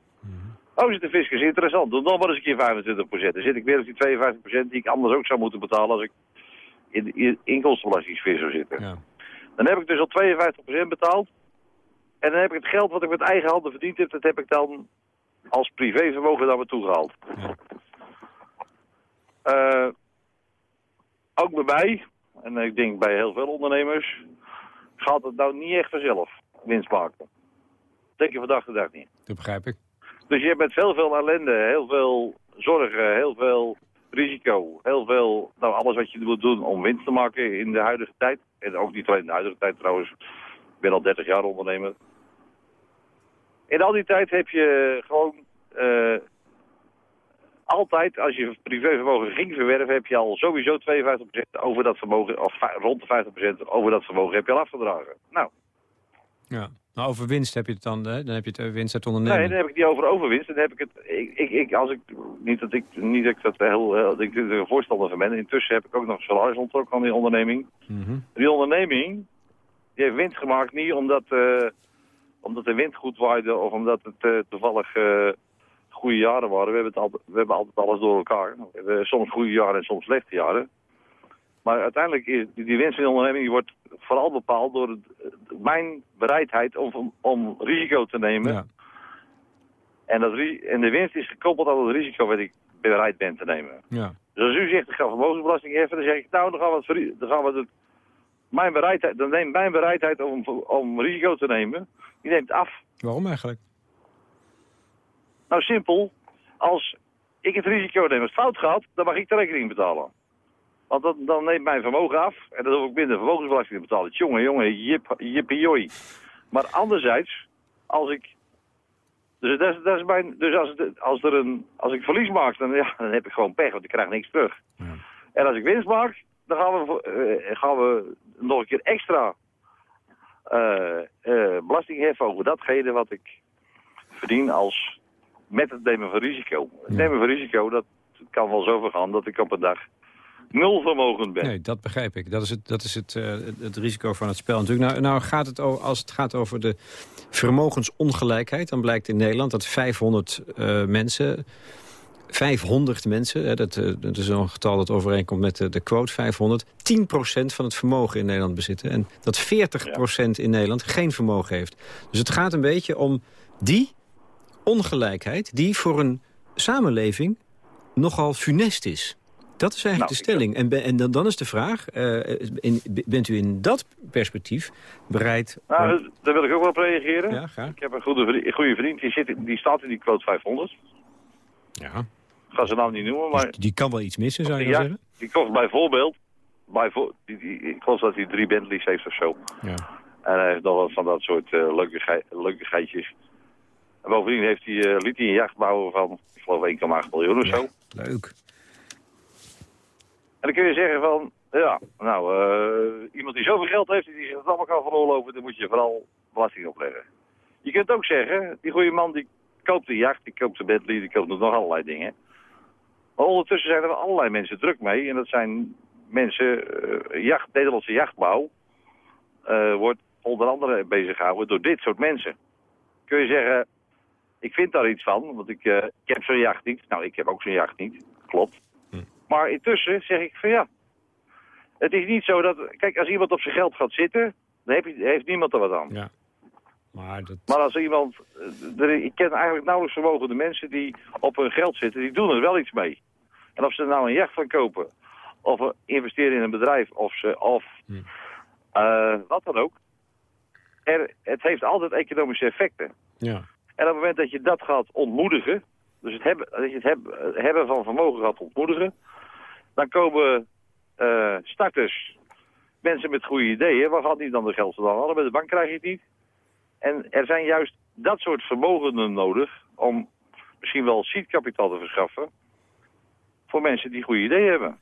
Oh, zit de fiscus interessant. Doe dan maar eens een keer 25%. Dan zit ik weer op die 52% die ik anders ook zou moeten betalen als ik in de inkomstenbelastingssfeer zou zitten. Ja. Dan heb ik dus al 52% betaald. En dan heb ik het geld wat ik met eigen handen verdiend heb, dat heb ik dan als privévermogen naar me toe gehaald. Ja. Eh, ook bij mij, en ik denk bij heel veel ondernemers, gaat het nou niet echt vanzelf, winst maken. Denk je vandaag de dag niet. Dat begrijp ik. Dus je hebt met veel, veel ellende, heel veel zorgen, heel veel risico, heel veel, nou alles wat je moet doen om winst te maken in de huidige tijd. En ook niet alleen in de huidige tijd trouwens, ik ben al 30 jaar ondernemer. In al die tijd heb je gewoon eh, altijd, als je privévermogen ging verwerven, heb je al sowieso 52% over dat vermogen, of rond de 50% over dat vermogen heb je al afgedragen. Nou, Ja. Nou, over winst heb je het dan, hè? Dan heb je het eh, winst uit Nee, onderneming. dan heb ik het niet over overwinst. Dan heb ik het. Ik, ik, ik, als ik, niet dat ik, niet dat ik dat heel, heel dat ik er een voorstander van ben. Intussen heb ik ook nog salaris onttrokken aan die onderneming. Mhm. Die onderneming, die heeft winst gemaakt niet omdat, eh, omdat de wind goed waaide of omdat het eh, toevallig eh, goede jaren waren. We hebben, het altijd, we hebben altijd alles door elkaar. We hebben soms goede jaren en soms slechte jaren. Maar uiteindelijk is die, winst van de onderneming die wordt vooral bepaald door het, mijn bereidheid om, om risico te nemen. Ja. En, dat, en de winst is gekoppeld aan het risico wat ik bereid ben te nemen. Ja. Dus als u zegt, ik ga vermogensbelasting heffen, dan zeg ik, nou, dan gaan we het, dan gaan we het mijn bereidheid, dan neemt mijn bereidheid om, om risico te nemen, die neemt af. Waarom eigenlijk? Nou, simpel. Als ik het risico neem, als het fout gaat, dan mag ik de rekening betalen. Want dan, dan neemt mijn vermogen af en dan hoef ik minder vermogensbelasting te betalen. Jongen, jongen, jip, jippie joi. Maar anderzijds, als ik... Dus, dat is, dat is mijn, dus als, het, als, er een, als ik verlies maak, dan, ja, dan heb ik gewoon pech, want ik krijg niks terug. En als ik winst maak, dan gaan we, eh, gaan we nog een keer extra eh, belasting heffen over datgene wat ik verdien als met het nemen van risico. Het nemen van risico, dat kan wel zo ver gaan dat ik op een dag nul vermogen ben. Nee, dat begrijp ik. Dat is het, dat is het, eh, het- risico van het spel. Natuurlijk, nou, nou gaat het o- als het gaat over de vermogensongelijkheid... dan blijkt in Nederland dat 500 eh, mensen... 500 mensen, hè, dat, eh, dat is een getal dat overeenkomt met de, de quote 500... 10% van het vermogen in Nederland bezitten. En dat 40% in Nederland geen vermogen heeft. Dus het gaat een beetje om die ongelijkheid... die voor een samenleving nogal funest is. Dat is eigenlijk Nou, de stelling. En, en dan, dan is de vraag, eh, in- bent u in dat perspectief bereid... om- Nou, daar wil ik ook wel op reageren. Ja, graag. Ik heb een goede, goede vriend, die, zit, die staat in die quote 500. Ja, Ik ga ze naam niet noemen, maar die, die kan wel iets missen, zou je Ja. zeggen? die kocht bijvoorbeeld... Bijvo die, die, ik geloof dat hij drie Bentleys heeft of zo. Ja. En hij heeft nog wat van dat soort eh, leuke geitjes. En bovendien heeft hij, eh, liet hij een jacht bouwen van, ik geloof 1,8 miljoen of zo. Leuk. En dan kun je zeggen van, ja, nou, eh, iemand die zoveel geld heeft, die zich het allemaal kan veroorloven, dan moet je vooral belasting opleggen. Je kunt ook zeggen, die goede man die koopt een jacht, die koopt een Bentley, die koopt nog allerlei dingen. Maar ondertussen zijn er allerlei mensen druk mee. En dat zijn mensen, eh, jacht, Nederlandse jachtbouw eh, wordt onder andere bezig gehouden door dit soort mensen. Kun je zeggen, ik vind daar iets van, want ik, ik heb zo'n jacht niet. Nou, ik heb ook zo'n jacht niet, klopt. Maar intussen zeg ik van ja, het is niet zo dat... Kijk, als iemand op zijn geld gaat zitten, dan heb je, heeft niemand er wat aan. Ja. Maar dat... Maar als iemand... Er, ik ken eigenlijk nauwelijks vermogende mensen die op hun geld zitten. Die doen er wel iets mee. En of ze er nou een jacht van kopen... of investeren in een bedrijf... of, ze, of eh, wat dan ook... Er, het heeft altijd economische effecten. Ja. En op het moment dat je dat gaat ontmoedigen... dus het hebben, dat je het hebben van vermogen gaat ontmoedigen... dan komen eh, starters, mensen met goede ideeën... waar gaat die dan de geld vandaan halen? Bij de bank krijg je het niet. En er zijn juist dat soort vermogenden nodig... om misschien wel seedkapitaal te verschaffen... voor mensen die goede ideeën hebben.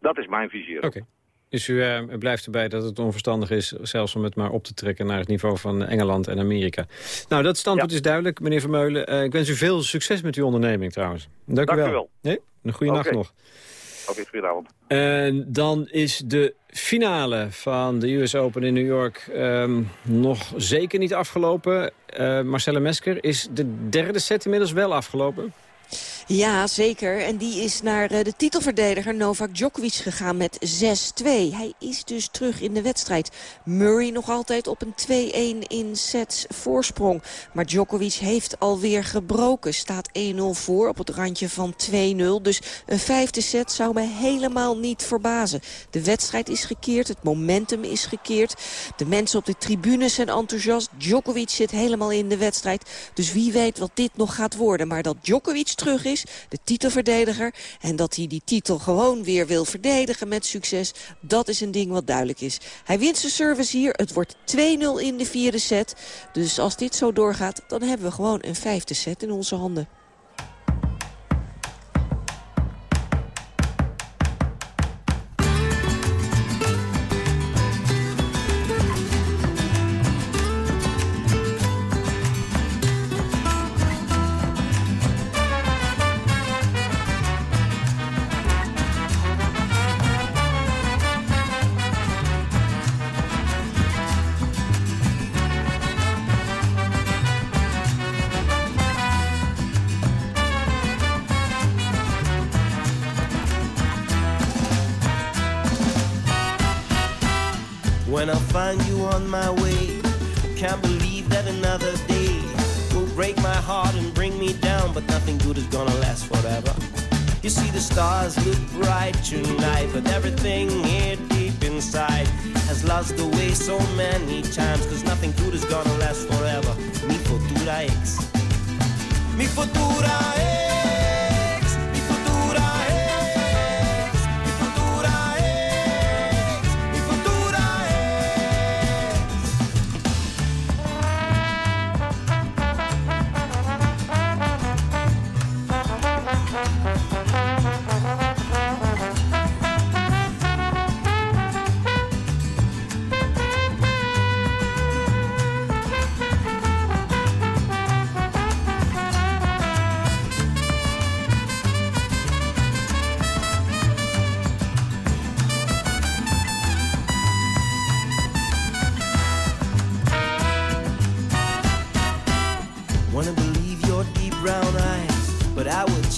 Dat is mijn visie. Oké. Dus u eh, blijft erbij dat het onverstandig is... zelfs om het maar op te trekken naar het niveau van Engeland en Amerika. Nou, dat standpunt is duidelijk, meneer Vermeulen. Eh, ik wens u veel succes met uw onderneming trouwens. Dank, Dank u u wel. wel. Nee? Een goede nacht nog. Oké, goedenavond. En dan is de finale van de US Open in New York ehm, nog zeker niet afgelopen. Eh Marcella Mesker, is de derde set inmiddels wel afgelopen? Ja, zeker. En die is naar eh, de titelverdediger Novak Djokovic gegaan met 6-2. Hij is dus terug in de wedstrijd. Murray nog altijd op een 2-1 in sets voorsprong. Maar Djokovic heeft alweer gebroken. Staat 1-0 voor op het randje van 2-0. Dus een vijfde set zou me helemaal niet verbazen. De wedstrijd is gekeerd, het momentum is gekeerd. De mensen op de tribunes zijn enthousiast. Djokovic zit helemaal in de wedstrijd. Dus wie weet wat dit nog gaat worden. Maar dat Djokovic terug is, de titelverdediger... en dat hij die titel gewoon weer wil verdedigen met succes... dat is een ding wat duidelijk is. Hij wint zijn service hier. Het wordt 2-0 in de vierde set. Dus als dit zo doorgaat, dan hebben we gewoon een vijfde set in onze handen.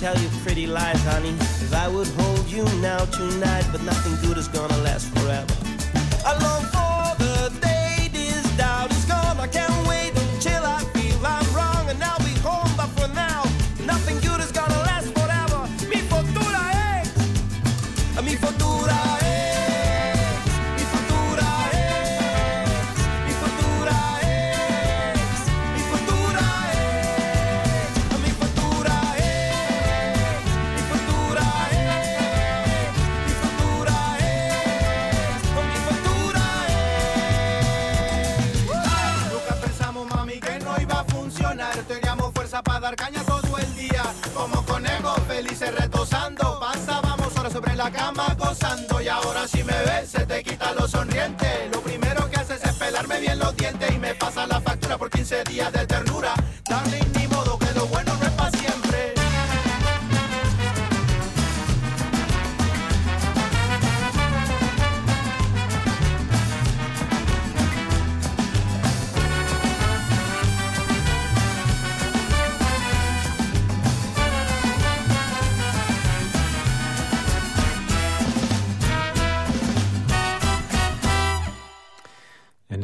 Tell you pretty lies, honey. If I would hold you now tonight, but nothing good is gonna last forever.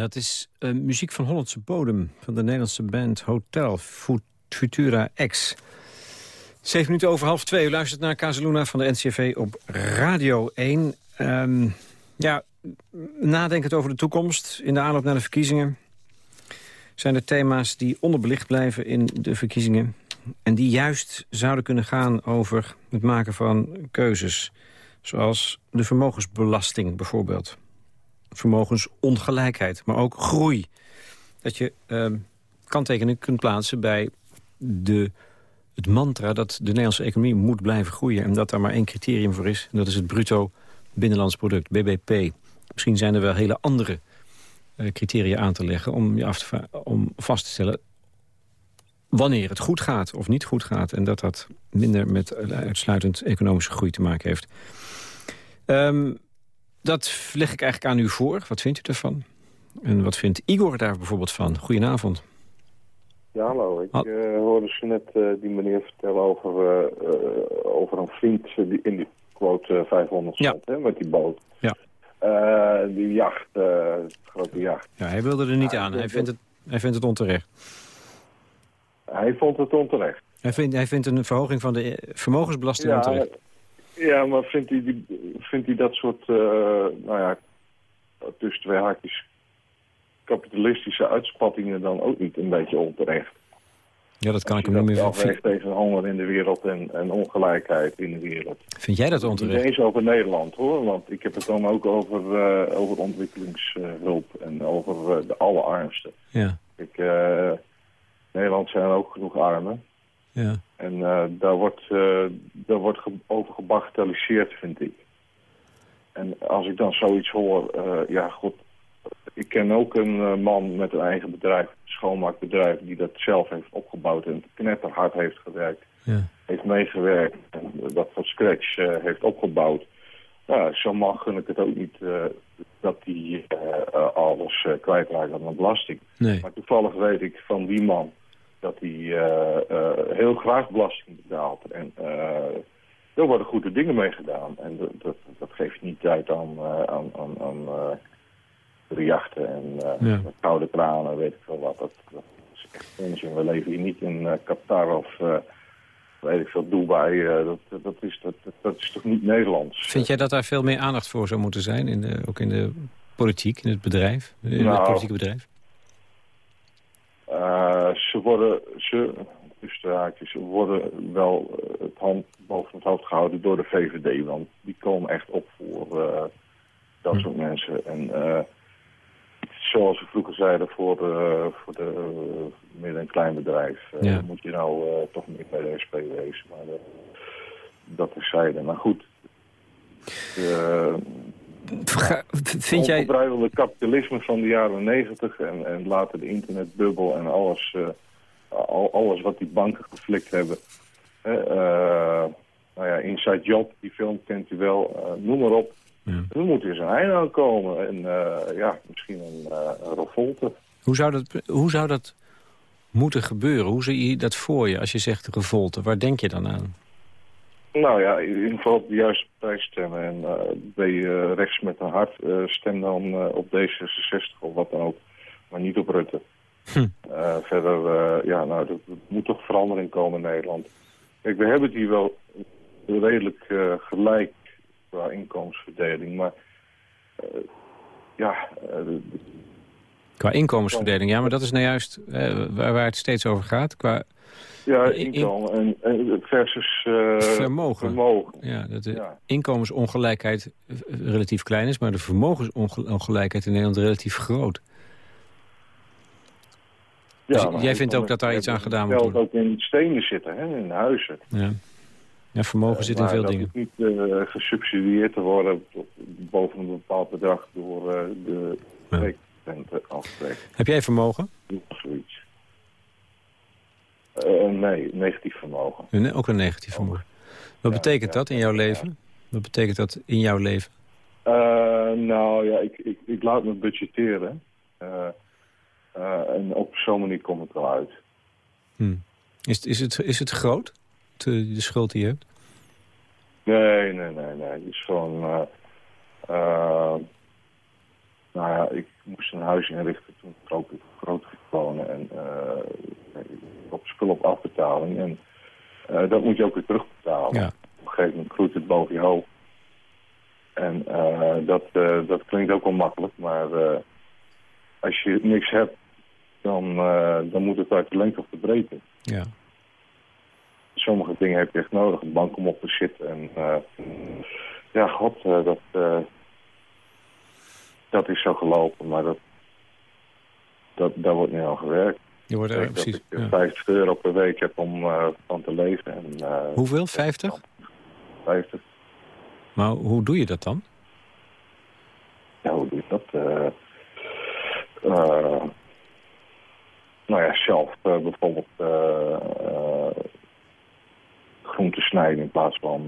Dat is eh, muziek van Hollandse bodem van de Nederlandse band Hotel Fut- Futura X. Zeven minuten over half twee. U luistert naar Casaluna van de NCV op Radio 1. Ehm, ja, nadenkend over de toekomst in de aanloop naar de verkiezingen... zijn er thema's die onderbelicht blijven in de verkiezingen... en die juist zouden kunnen gaan over het maken van keuzes. Zoals de vermogensbelasting bijvoorbeeld vermogensongelijkheid, maar ook groei. Dat je ehm kanttekeningen kunt plaatsen bij de, het mantra... dat de Nederlandse economie moet blijven groeien... en dat daar maar één criterium voor is. En dat is het bruto binnenlands product, BBP. Misschien zijn er wel hele andere eh, criteria aan te leggen... om, je af te om vast te stellen wanneer het goed gaat of niet goed gaat... en dat dat minder met eh, uitsluitend economische groei te maken heeft. Ehm, dat leg ik eigenlijk aan u voor. Wat vindt u ervan? En wat vindt Igor daar bijvoorbeeld van? Goedenavond. Ja, hallo. Ik Hal- eh, hoorde ze net eh, die meneer vertellen over, eh, over een vriend die in die quote eh, 500 Ja. stond, hè, met die boot. Ja. Die jacht, grote jacht. Ja, hij wilde er niet Ja, aan. Hij vindt, het, hij vindt het onterecht. Hij vond het onterecht. Hij vindt, hij vindt een verhoging van de vermogensbelasting Ja, onterecht. Ja, maar vindt hij, die, vindt hij dat soort, eh, nou ja, tussen twee haakjes kapitalistische uitspattingen dan ook niet een beetje onterecht? Ja, dat kan ik hem niet meer... afweegt tegen honger in de wereld en, en ongelijkheid in de wereld. Vind jij dat Niet onterecht? eens over Nederland hoor, want ik heb het dan ook over, eh, over ontwikkelingshulp en over eh, de allerarmsten. Ja, Ik, Nederland zijn er ook genoeg armen. Ja. En eh, daar wordt, eh, daar wordt ge- over gebagatelliseerd, vind ik. En als ik dan zoiets hoor, eh, ja god, ik ken ook een man met een eigen bedrijf, schoonmaakbedrijf, die dat zelf heeft opgebouwd en knetterhard heeft gewerkt ja. heeft meegewerkt en dat van scratch heeft opgebouwd. Nou, zo mag gun ik het ook niet dat hij eh, alles kwijtraakt aan de belasting. Nee. Maar toevallig weet ik van die man dat hij eh, eh, heel graag belasting betaalt. En eh er worden goede dingen mee gedaan. En dat, dat, dat geeft niet uit aan, eh, aan, aan, aan eh, de jachten en eh, Ja. koude kranen, weet ik veel wat. Dat, dat is echt onzin. We leven hier niet in Qatar of, eh, weet ik veel, Dubai. eh, dat, dat, is, dat, dat is toch niet Nederlands? Vind jij dat daar veel meer aandacht voor zou moeten zijn? In de, ook in de politiek, in het bedrijf? In het Nou. politieke bedrijf? Eh, ze worden, ze, dus de worden wel eh, het hand boven het hoofd gehouden door de VVD. Want die komen echt op voor eh, dat Hm. soort mensen. En eh, zoals we vroeger zeiden, voor, eh, voor de midden- en kleinbedrijf Ja. moet je nou toch meer bij de SP wezen. Maar dat is zijde. Maar goed. Vind jij... kapitalisme van de jaren negentig en, en later de internetbubbel en alles, eh, al, alles wat die banken geflikt hebben. Hè, eh, nou ja, Inside Job, die film kent u wel, eh, noem maar op. Er moet eens een einde aan komen en eh, ja, misschien een, eh, een revolte. Hoe zou, dat, hoe zou dat moeten gebeuren? Hoe zie je dat voor je als je zegt revolte? Waar denk je dan aan? Nou ja, in ieder geval op de juiste partij stemmen. En eh, ben je rechts met een hart, eh, stem dan eh, op D66 of wat dan ook. Maar niet op Rutte. Eh, verder, eh, ja, nou, er er moet toch verandering komen in Nederland. Kijk, we hebben het hier wel redelijk eh, gelijk qua inkomensverdeling. Maar eh, ja, eh, Qua inkomensverdeling, ja, maar dat is nou juist eh, waar, waar het steeds over gaat. Qua ja In- inkomen en, en versus eh, vermogen. vermogen. Ja, dat de Ja. inkomensongelijkheid eh, relatief klein is... maar de vermogensongelijkheid in Nederland relatief groot. Dus maar jij vindt ook dat daar iets aan gedaan moet worden? ook in stenen zitten, hè, in huizen. Ja, ja vermogen zit in veel dat dingen. hoeft niet eh, gesubsidieerd te worden boven een bepaald bedrag door eh, de rekenrente aftrek. Heb jij vermogen? Zoiets. Eh, nee, negatief vermogen. Nee, ook een negatief vermogen. Wat betekent dat in jouw leven? Wat betekent dat in jouw leven? Eh, nou ja, ik, ik, ik laat me budgetteren. Eh, en op zo'n manier komt het wel uit. Hm. Is, het- is, het, is het groot, de, de schuld die je hebt? Nee, nee, nee, nee. Het is gewoon... nou ja, ik moest een huis inrichten toen ik groot, groot wonen. En eh, op spul op afbetaling. En eh, dat moet je ook weer terugbetalen. Ja. Op een gegeven moment groeit het boven je hoofd. En eh, dat, dat klinkt ook wel makkelijk. Maar als je niks hebt, dan, dan moet het uit de lengte of de breedte. Ja. Sommige dingen heb je echt nodig, een bank om op te zitten. En ja, god, dat, dat is zo gelopen, maar dat, dat, daar wordt nu aan gewerkt. Je wordt er, Ik denk precies. Dat ik eh, ja. 50 euro per week heb om eh, van te leven. En, eh, Hoeveel? 50? 50. Maar hoe doe je dat dan? Ja, hoe doe je dat? Eh, eh, nou ja, zelf eh, bijvoorbeeld eh eh, groenten snijden in plaats van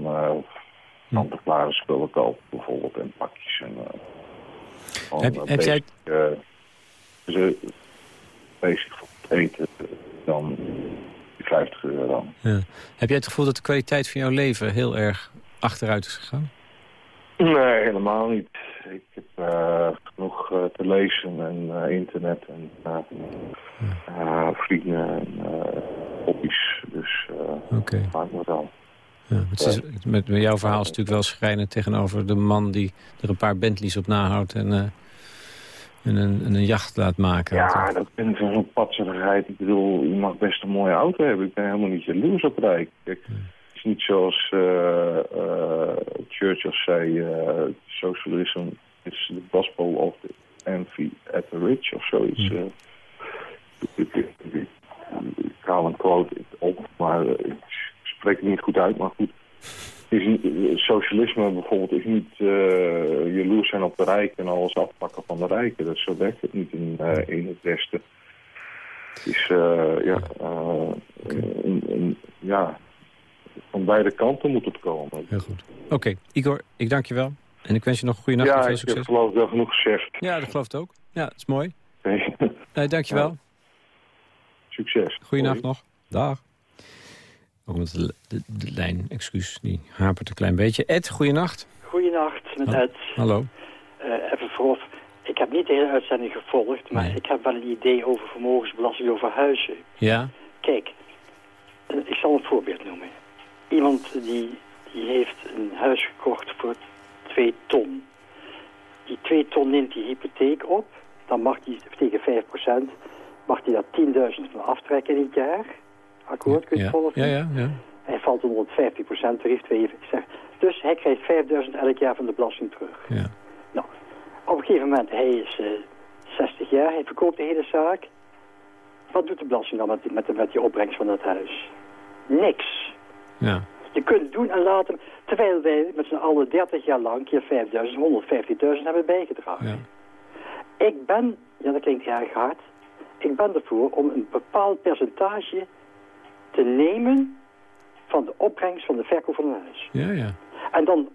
uh, spullen kopen bijvoorbeeld en pakjes. En, eh, Heb- eh, heb jij- basic, basic voor het eten, dan die 50 euro dan. Ja. Heb jij het gevoel dat de kwaliteit van jouw leven heel erg achteruit is gegaan? Nee, helemaal niet. Ik heb eh, genoeg eh, te lezen en eh, internet en vrienden en hobby's. Dus Oké. maakt me wel. Ja, het is, met, met jouw verhaal is natuurlijk wel schrijnend tegenover de man die er een paar Bentleys op nahoudt en, en, een, en een jacht laat maken. Ja, dat vind ik zo'n patserigheid. Ik bedoel, je mag best een mooie auto hebben. Ik ben helemaal niet jaloers op rijk. Kijk, het is niet zoals eh, eh, Churchill zei, eh socialism is the gospel of the envy at the rich of zoiets. Ik, ik, ik, ik haal een quote op, maar ik spreek het niet goed uit, maar goed. Is niet, eh, socialisme bijvoorbeeld is niet eh jaloers zijn op de rijken en alles afpakken van de rijken. Dat, zo werkt het niet in, eh, in het Westen. Het is, ja, een- een- ja, van beide kanten moet het komen. Heel goed. Oké, Igor, ik dank je wel. En ik wens je nog een goede nacht ja, en veel ik succes. heb geloof ik wel genoeg gezegd. Ja, dat geloof ik ook. Ja, dat is mooi. <laughs> Nee. Nee, dank je wel. Succes. Goeienacht nog. Dag. Ook de, de, de lijn, excuus, die hapert een klein beetje. Ed, goeienacht. Goedenacht, met Oh. Ed. Hallo. Eh, even vooraf, ik heb niet de hele uitzending gevolgd, maar Nee. ik heb wel een idee over vermogensbelasting over huizen. Ja? Kijk, eh, ik zal een voorbeeld noemen. iemand die, die heeft een huis gekocht voor 2 ton. Die 2 ton neemt die hypotheek op. Dan mag hij tegen 5% mag hij daar 10.000 van aftrekken in het jaar. Akkoord, kun je Ja, volgen? ja, ja. ja. Hij valt onder het 15 tarief. twee- ik zeg, Dus hij krijgt 5000 elk jaar van de belasting terug. Ja. Nou, op een gegeven moment, hij is eh 60 jaar, hij verkoopt de hele zaak. Wat doet de belasting dan met, die- met, de- met die opbrengst van dat huis? Niks. ja. Je kunt doen en laten, terwijl wij met z'n allen 30 jaar lang keer 5000, 150.000 hebben bijgedragen. Ja. Ik ben, ja dat klinkt erg hard, ik ben ervoor om een bepaald percentage te nemen van de opbrengst van de verkoop van een huis. Ja, ja. En dan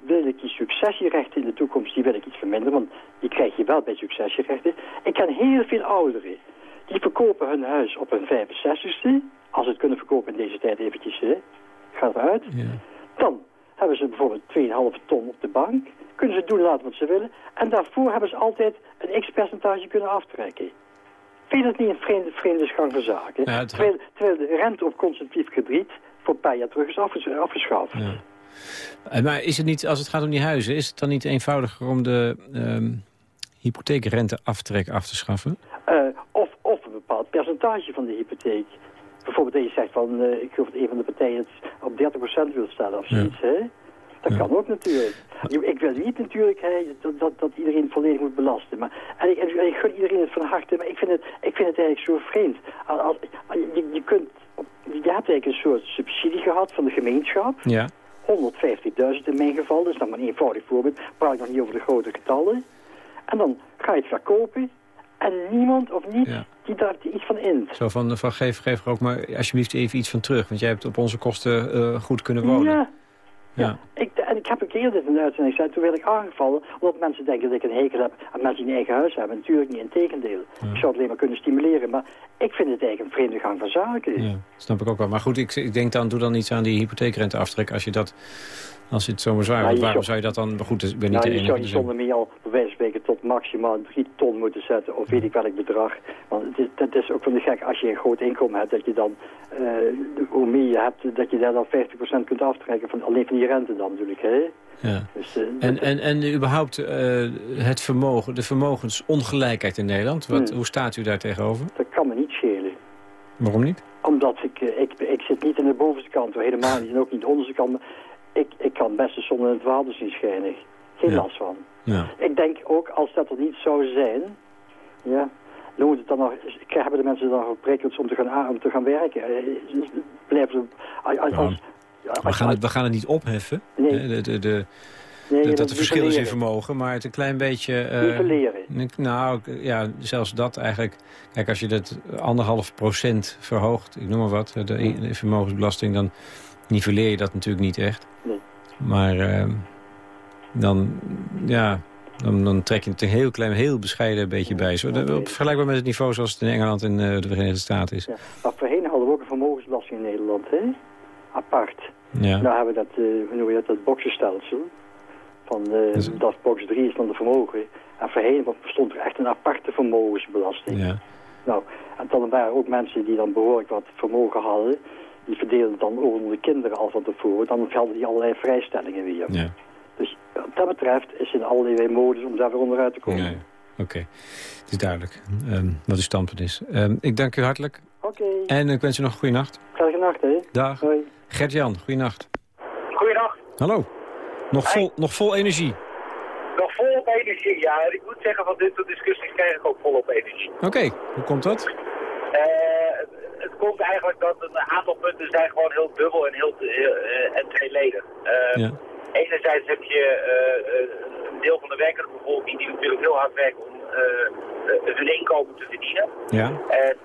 wil ik die successierechten in de toekomst, die wil ik iets verminderen, want die krijg je wel bij successierechten. Ik ken heel veel ouderen, die verkopen hun huis op hun 65ste, als ze het kunnen verkopen in deze tijd eventjes, hè, gaat eruit. Dan hebben ze bijvoorbeeld 2,5 ton op de bank, kunnen ze doen laten wat ze willen, en daarvoor hebben ze altijd een x-percentage kunnen aftrekken. Vind je dat niet een vreemde, vreemde gang van zaken? Ja, terwijl, terwijl de rente op consumptief krediet voor een paar jaar terug is afges- afgeschaft. Eh, Maar is het niet, als het gaat om die huizen, is het dan niet eenvoudiger om de ehm hypotheekrenteaftrek af te schaffen? Eh, of, of een bepaald percentage van de hypotheek. Bijvoorbeeld dat je zegt van, eh, ik geloof dat een van de partijen het op 30% wil stellen of zoiets, hè? Dat kan ook natuurlijk. Ik wil niet natuurlijk hè, dat, dat, dat iedereen volledig moet belasten. Maar, en, ik, en ik gun iedereen het van harte, maar ik vind het, ik vind het eigenlijk zo vreemd. Als, als- je, je, kunt, je hebt eigenlijk een soort subsidie gehad van de gemeenschap. Ja. 150.000 in mijn geval, dat is nog maar een eenvoudig voorbeeld. Praat ik nog niet over de grote getallen. En dan ga je het verkopen en niemand of niet die daar iets van in. Zo van, van geef, geef er ook maar alsjeblieft even iets van terug. Want jij hebt op onze kosten eh, goed kunnen wonen. Ja. Ja. Ik, en ik heb een keer dit in de uitzending gezegd, toen werd ik aangevallen, omdat mensen denken dat ik een hekel heb aan mensen die een eigen huis hebben. Natuurlijk niet, in tegendeel. Ik zou het alleen maar kunnen stimuleren, maar ik vind het eigenlijk een vreemde gang van zaken. Ja, snap ik ook wel. Maar goed, ik, ik denk dan, doe dan iets aan die hypotheekrenteaftrek als je dat, als je het zomaar zwaar Nou, wordt. je Waarom zou- zou je dat dan, goed, ik ben niet nou, de je enige. zou die dus- zonder meer van spreken tot maximaal 3 ton moeten zetten, of weet ik welk bedrag. Want het is, dat is ook van de gek, als je een groot inkomen hebt, dat je dan, eh, hoe meer je hebt, dat je daar dan 50% kunt aftrekken, van, alleen van die rente dan natuurlijk, hè. Ja. Dus, eh, En, en, en überhaupt eh, het vermogen, de vermogensongelijkheid in Nederland. Wat, Hmm. Hoe staat u daar tegenover? dat kan me niet schelen. Waarom niet? Omdat ik, ik, ik zit niet aan de bovenste kant, helemaal niet. En ook niet de onderste kant. Ik, ik kan best de zon in het water zien schijnen. Geen Ja. last van. Ja. Ik denk ook, als dat er niet zou zijn... Ja, dan moet het dan nog, hebben de mensen dan nog om te gaan, om te gaan werken? Eh, Blijven. Als, als, als- We gaan, het, we gaan het niet opheffen. Nee. De, de, de, Nee, dat, er verschil is in vermogen, maar het een klein beetje... eh, Nivelleren. Nou, ja, zelfs dat eigenlijk. Kijk, als je dat anderhalf procent verhoogt, ik noem maar wat, de, de vermogensbelasting, dan nivelleer je dat natuurlijk niet echt. Nee. Maar eh, dan, ja, dan, dan trek je het een heel klein, heel bescheiden beetje bij. Zo, dat- vergelijkbaar met het niveau zoals het in Engeland en eh, de Verenigde Staten is. Ja. Maar voorheen hadden we ook een vermogensbelasting in Nederland, hè? Apart. Ja. Nou hebben we dat, eh, hoe noem je dat, dat boxenstelsel. Van, eh dat box 3 is dan de vermogen. En voorheen bestond er echt een aparte vermogensbelasting. Ja. Nou, en dan waren er ook mensen die dan behoorlijk wat vermogen hadden. Die verdeelden het dan onder de kinderen al van tevoren. Dan hadden die allerlei vrijstellingen weer. Ja. Dus wat dat betreft is er allerlei modus om daar weer onderuit te komen. Ja, ja. Oké, het is duidelijk ehm, wat uw standpunt is. Ehm, ik dank u hartelijk. Oké. En ik wens u nog een goede nacht. Goeie nacht, hè. Dag. Gert-Jan, goeienacht. Goeiedag. Hallo. Nog vol, nog vol energie. Nog volop energie, ja. Ik moet zeggen, van dit soort discussies krijg ik ook volop energie. Oké, hoe komt dat? Eh, komt eigenlijk dat een aantal punten zijn gewoon heel dubbel en heel eh, en tweeledig. Ja. Enerzijds heb je eh, eh, een deel van de werkende bevolking die natuurlijk heel hard werkt om hun inkomen te verdienen. Ja. En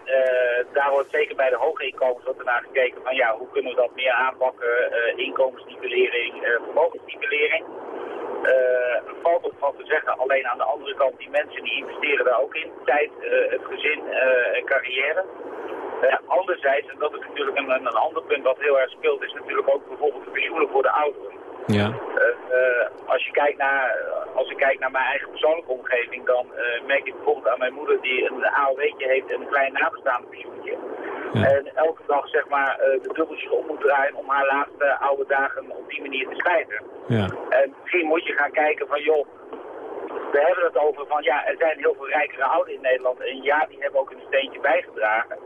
daar wordt zeker bij de hoge inkomens wordt ernaar gekeken van ja, hoe kunnen we dat meer aanpakken? Inkomensnivellering, vermogensnivellering. Eh, er valt ook van te zeggen, alleen aan de andere kant, die mensen die investeren daar ook in. Tijd, het gezin en carrière. Eh, anderzijds, en dat is natuurlijk een, een ander punt wat heel erg speelt, is natuurlijk ook bijvoorbeeld de pensioenen voor de ouderen. Ja. Eh, eh, als, je kijkt naar, als ik kijk naar mijn eigen persoonlijke omgeving, dan merk ik bijvoorbeeld aan mijn moeder die een AOW'tje heeft en een klein nabestaande pensioentje. Ja. En elke dag zeg maar de dubbeltjes om moet draaien om haar laatste oude dagen op die manier te schrijven. Ja. En misschien moet je gaan kijken van joh, we hebben het over van ja, er zijn heel veel rijkere ouderen in Nederland. En ja, die hebben ook een steentje bijgedragen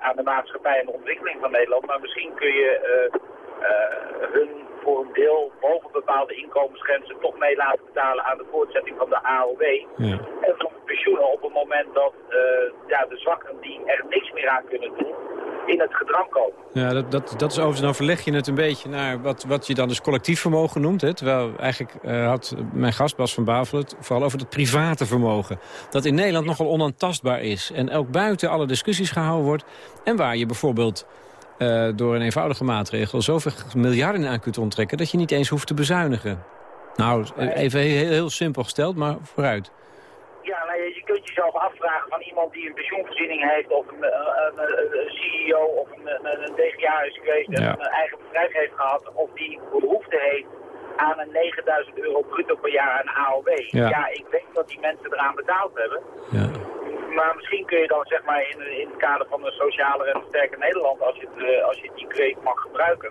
aan de maatschappij en de ontwikkeling van Nederland. Maar misschien kun je eh, eh, hun voor een deel boven bepaalde inkomensgrenzen toch mee laten betalen aan de voortzetting van de AOW. Ja. En van pensioenen op het moment dat eh, ja, de zwakken die er niks meer aan kunnen doen, in het gedrang komen. Ja, dat, dat, dat is overigens, dan verleg je het een beetje naar wat, wat je dan dus collectief vermogen noemt. Hè? Terwijl eigenlijk eh, had mijn gast Bas van Bavel het vooral over het private vermogen. Dat in Nederland nogal onaantastbaar is. En ook buiten alle discussies gehouden wordt. En waar je bijvoorbeeld eh, door een eenvoudige maatregel zoveel miljarden aan kunt onttrekken... dat je niet eens hoeft te bezuinigen. Nou, even heel, heel simpel gesteld, maar vooruit. Ja, nou, je, je kunt jezelf afvragen van iemand die een pensioenvoorziening heeft of een, eh, een, CEO of een, een, DGA is geweest en Ja. een eigen bedrijf heeft gehad of die behoefte heeft aan een 9000 euro bruto per jaar aan AOW. Ja. Ja. ik denk dat die mensen eraan betaald hebben. Ja. Maar misschien kun je dan zeg maar in, in het kader van een socialer en sterker Nederland, als je, het, eh, als je die kreet mag gebruiken,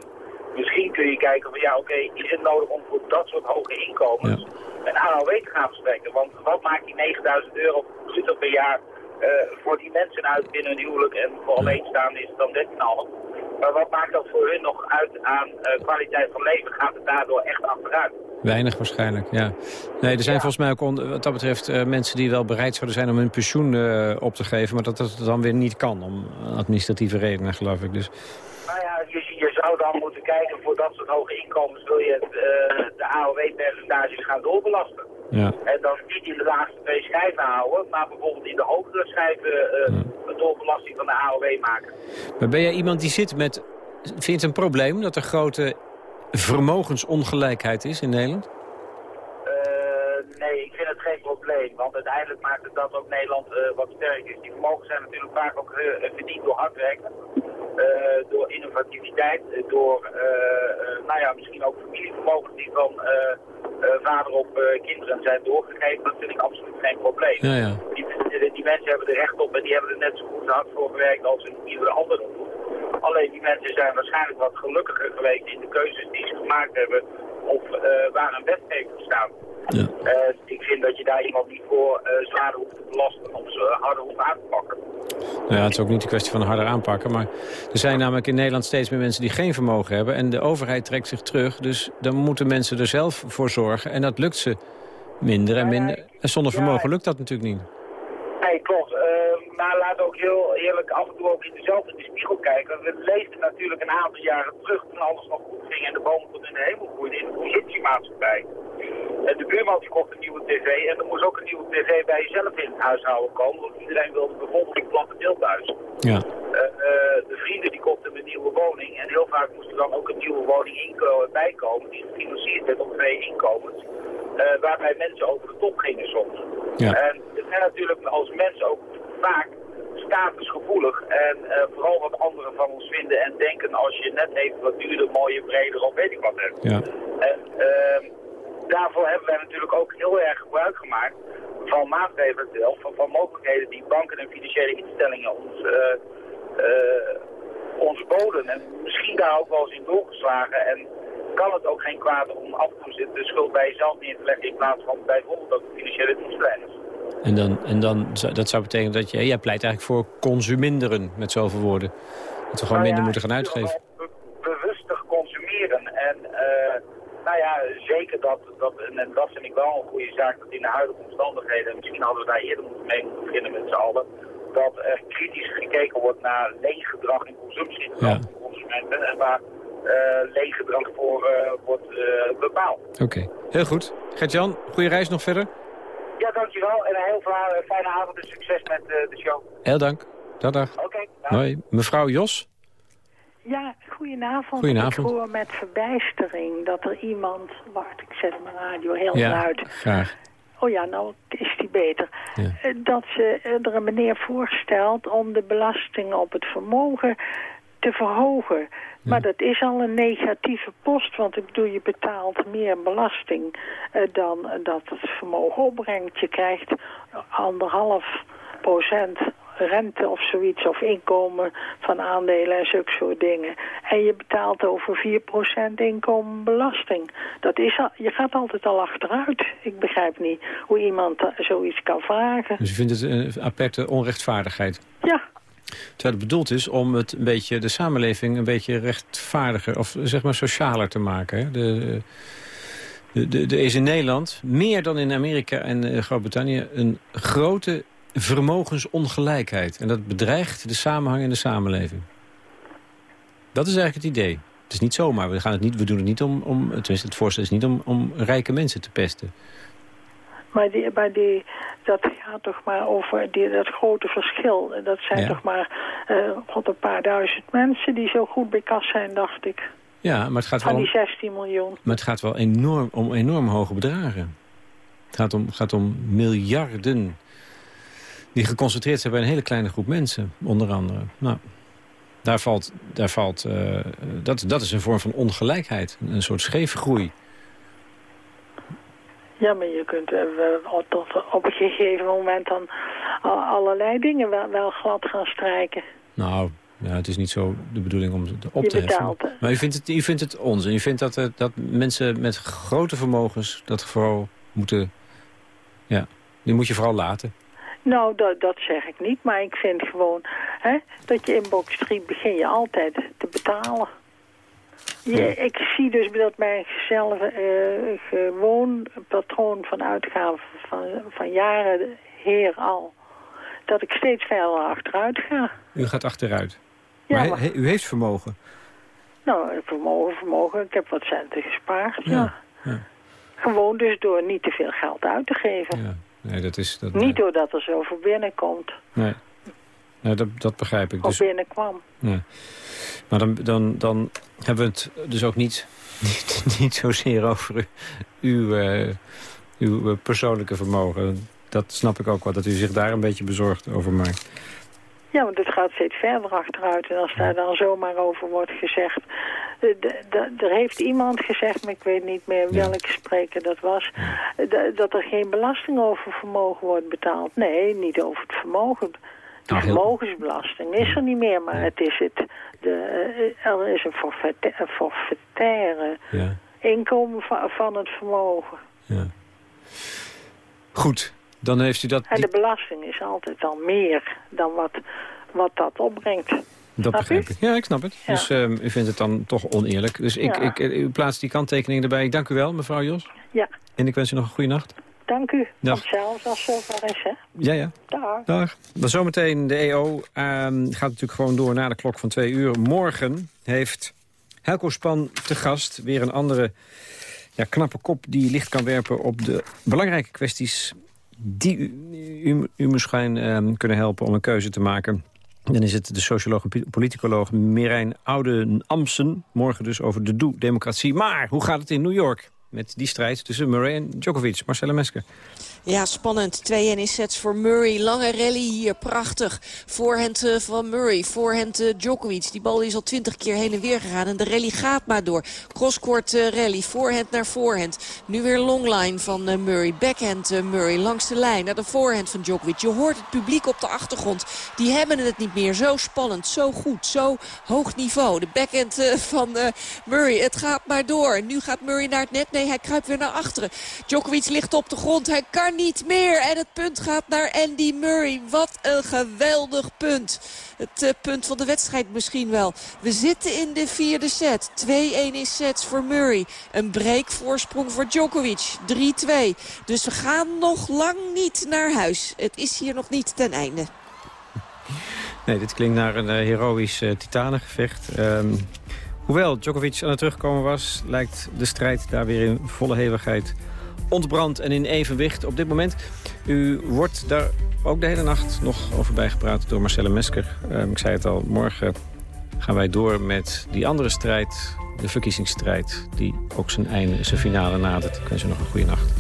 misschien kun je kijken van ja oké, is het nodig om voor dat soort hoge inkomens een AOW te gaan verstrekken? Want wat maakt die 9000 euro bruto per jaar eh, voor die mensen uit binnen een huwelijk en voor alleenstaanden is het dan 13,5. Maar wat maakt dat voor hun nog uit aan eh, kwaliteit van leven? Gaat het daardoor echt achteruit? Weinig waarschijnlijk, ja. Nee, er zijn volgens mij ook wat dat betreft eh, mensen die wel bereid zouden zijn om hun pensioen op te geven, maar dat dat dan weer niet kan om administratieve redenen, geloof ik. Dus Nou ja, je zou dan moeten kijken voor dat soort hoge inkomens wil je het, eh, de AOW-percentages gaan doorbelasten. ja. En dan niet in de laagste twee schijven houden, maar bijvoorbeeld in de hogere schijven eh, een doorbelasting van de AOW maken. Maar ben jij iemand die zit met... Vind je het een probleem dat er grote vermogensongelijkheid is in Nederland? Eh, nee, ik want uiteindelijk maakt het dat ook Nederland eh, wat sterk is. Die vermogens zijn natuurlijk vaak ook eh, verdiend door hard werken, eh, door innovativiteit, eh, door eh, eh, nou ja, misschien ook familievermogens die van eh, eh, vader op eh, kinderen zijn doorgegeven. Dat vind ik absoluut geen probleem. Ja, ja. Die, die, die mensen hebben er recht op en die hebben er net zo goed hard voor gewerkt als een iedere andere doet. Alleen die mensen zijn waarschijnlijk wat gelukkiger geweest in de keuzes die ze gemaakt hebben of eh, waar een wetgeving staat. Eh, ik vind dat je daar iemand niet voor eh zwaarder hoeft te belasten of ze harder hoeft aan te pakken. Nou ja, het is ook niet een kwestie van harder aanpakken. Maar er zijn namelijk in Nederland steeds meer mensen die geen vermogen hebben. En de overheid trekt zich terug. Dus dan moeten mensen er zelf voor zorgen. En dat lukt ze minder en minder. En zonder vermogen lukt dat natuurlijk niet. Nee, klopt. Eh, maar laat ook heel eerlijk af en toe ook in dezelfde in de spiegel kijken. We leefden natuurlijk een aantal jaren terug toen alles nog goed ging en de bomen tot in de hemel groeiden in de consumptiemaatschappij. En de buurman die kocht een nieuwe tv en er moest ook een nieuwe tv bij jezelf in het huishouden komen. Want iedereen wilde bijvoorbeeld een platte beeldbuis. Ja. Eh, eh, de vrienden die kochten een nieuwe woning en heel vaak moest er dan ook een nieuwe woning bijkomen die gefinancierd werd op twee inkomens. eh, waarbij mensen over de top gingen soms. Ja. En het zijn natuurlijk als mensen ook vaak statusgevoelig en eh, vooral wat anderen van ons vinden en denken als je net even wat duurder, mooier, breder of weet ik wat hebt. Ja. En ehm, daarvoor hebben wij natuurlijk ook heel erg gebruik gemaakt van maatregelen of van, van mogelijkheden die banken en financiële instellingen ons, eh, eh, ons boden. En misschien daar ook wel eens in doorgeslagen. En kan het ook geen kwaad om af en toe de schuld bij jezelf neer te leggen in plaats van bijvoorbeeld ook de financiële dienstverleners. En, dan, en dan, zou- dat zou betekenen dat je... Jij pleit eigenlijk voor consuminderen, met zoveel woorden. Dat we gewoon minder moeten gaan uitgeven. bewustig consumeren. En eh, nou ja, zeker dat, dat en, dat vind ik wel een goede zaak, dat in de huidige omstandigheden, en misschien hadden we daar eerder moeten mee moeten beginnen met z'n allen, dat er kritisch gekeken wordt naar leeggedrag en consumptiegedrag Ja. van consumenten en waar leeggedrag voor eh, wordt eh, bepaald. Oké, heel goed. Gert-Jan, goede reis nog verder. Ja, dankjewel en een heel fijne avond en succes met de show. Heel dank. Dag, dag. Oké, Hoi. Mevrouw Jos? Ja, goedenavond. Goedenavond. Ik hoor met verbijstering dat er iemand... Wacht, ik zet mijn radio heel ja, luid. graag. Oh ja, nou is die beter. Ja. Eh, Dat ze eh, er een meneer voorstelt om de belasting op het vermogen te verhogen. Maar dat is al een negatieve post, want ik bedoel, je betaalt meer belasting eh, dan dat het vermogen opbrengt. Je krijgt anderhalf procent rente of zoiets, of inkomen van aandelen en zulke soort dingen. En je betaalt over 4% inkomenbelasting. Dat is al, je gaat altijd al achteruit. Ik begrijp niet hoe iemand da- zoiets kan vragen. Dus u vindt het een aperte onrechtvaardigheid? Ja. Terwijl het bedoeld is om het een beetje, de samenleving een beetje rechtvaardiger... of zeg maar socialer te maken. Hè? De, de, de, er is in Nederland, meer dan in Amerika en eh, Groot-Brittannië... een grote vermogensongelijkheid. En dat bedreigt de samenhang in de samenleving. Dat is eigenlijk het idee. Het is niet zomaar. We, gaan het niet, we doen het niet om, om... Tenminste, het voorstel is niet om, om rijke mensen te pesten. Maar, die, maar die, dat gaat toch maar over die, dat grote verschil. Dat zijn Ja. toch maar eh god, een paar duizend mensen die zo goed bij kas zijn, dacht ik. Ja, maar het gaat Van wel... die 16 miljoen. Maar het gaat wel enorm, om enorm hoge bedragen. Het gaat om, gaat om miljarden die geconcentreerd zijn bij een hele kleine groep mensen, onder andere. Nou, daar valt, daar valt, eh, dat, dat is een vorm van ongelijkheid, een soort scheeve groei. Ja, maar je kunt eh, tot op een gegeven moment dan al- allerlei dingen wel, wel glad gaan strijken. Nou, ja, het is niet zo de bedoeling om het op Je te heffen. Maar u vindt het, u vindt het onzin. U vindt dat, eh, dat mensen met grote vermogens dat vooral moeten... Ja, die moet je vooral laten. Nou, dat, dat zeg ik niet, maar ik vind gewoon hè, dat je in box 3 begin je altijd te betalen. Ik zie dus dat mijn zelf eh, gewoon patroon van uitgaven van, van jaren heer al, dat ik steeds verder achteruit ga. U gaat achteruit. Ja, maar he- maar- he- u heeft vermogen. Nou, vermogen, vermogen, ik heb wat centen gespaard, ja. ja. Gewoon dus door niet te veel geld uit te geven. Nee, dat is... Dat, Niet doordat er zoveel binnenkomt, Nee, nee dat, dat begrijp ik. of Dus, binnenkwam. nee. Maar dan, dan, dan hebben we het dus ook niet, niet, niet zozeer over uw, eh, uw eh, persoonlijke vermogen. Dat snap ik ook wel, dat u zich daar een beetje bezorgd over maakt. Ja, want het gaat steeds verder achteruit. En als daar dan zomaar over wordt gezegd... eh, er heeft iemand gezegd, maar ik weet niet meer welke spreker dat was... eh, dat er geen belasting over vermogen wordt betaald. Nee, niet over het vermogen. De Nou, vermogensbelasting is er niet meer, maar het is het... De, eh, er is een forfaita- een forfaitaire Ja. inkomen van, van het vermogen. Goed, dan heeft u dat... En de belasting is altijd al meer dan wat, wat dat opbrengt. Dat begrijp ik. Ja, ik snap het. Ja. Dus ehm, u vindt het dan toch oneerlijk. Dus ik, Ja. ik, u plaatst die kanttekening erbij. Ik dank u wel, mevrouw Jos. Ja, En ik wens u nog een goede nacht. dank u. Dag. Zelfs als het zover is, hè. Ja, ja. Dag. Dag. Dan zometeen de EO ehm, gaat natuurlijk gewoon door na de klok van twee uur. Morgen heeft Helco Span te gast weer een andere ja, knappe kop... die licht kan werpen op de belangrijke kwesties... die u, u, misschien ehm, kunnen helpen om een keuze te maken. Dan is het de socioloog en politicoloog Merijn Oude-Amsen. Morgen dus over de doe-democratie. Maar hoe gaat het in New York? Met die strijd tussen Murray en Djokovic. Marcella Mesker. Ja, spannend. 2-1 in sets voor Murray. Lange rally hier, prachtig. Voorhand eh, van Murray, voorhand eh, Djokovic. Die bal is al twintig keer heen en weer gegaan. En de rally gaat maar door. Crosscourt eh, rally, voorhand naar voorhand. Nu weer longline van Murray. Backhand Murray langs de lijn naar de voorhand van Djokovic. Je hoort het publiek op de achtergrond. Die hebben het niet meer. Zo spannend, zo goed, zo hoog niveau. De backhand van Murray. Het gaat maar door. Nu gaat Murray naar het net. Nee, hij kruipt weer naar achteren. Djokovic ligt op de grond. Hij kan niet meer. En het punt gaat naar Andy Murray. Wat een geweldig punt. Het eh, punt van de wedstrijd misschien wel. We zitten in de vierde set. 2-1 in sets voor Murray. Een breakvoorsprong voor Djokovic. 3-2. Dus we gaan nog lang niet naar huis. Het is hier nog niet ten einde. Nee, dit klinkt naar een eh, heroïsch eh, titanengevecht. Ehm, hoewel Djokovic aan het terugkomen was... lijkt de strijd daar weer in volle hevigheid ontbrand en in evenwicht op dit moment. U wordt daar ook de hele nacht nog over bijgepraat door Marcelle Mesker. Ehm, ik zei het al, morgen gaan wij door met die andere strijd... de verkiezingsstrijd, die ook zijn einde, zijn finale nadert. Ik wens u nog een goede nacht.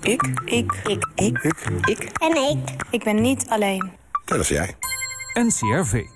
Ik. Ik. Ik. Ik. Ik. Ik. En ik. Ik ben niet alleen. Dat is jij. NCRV.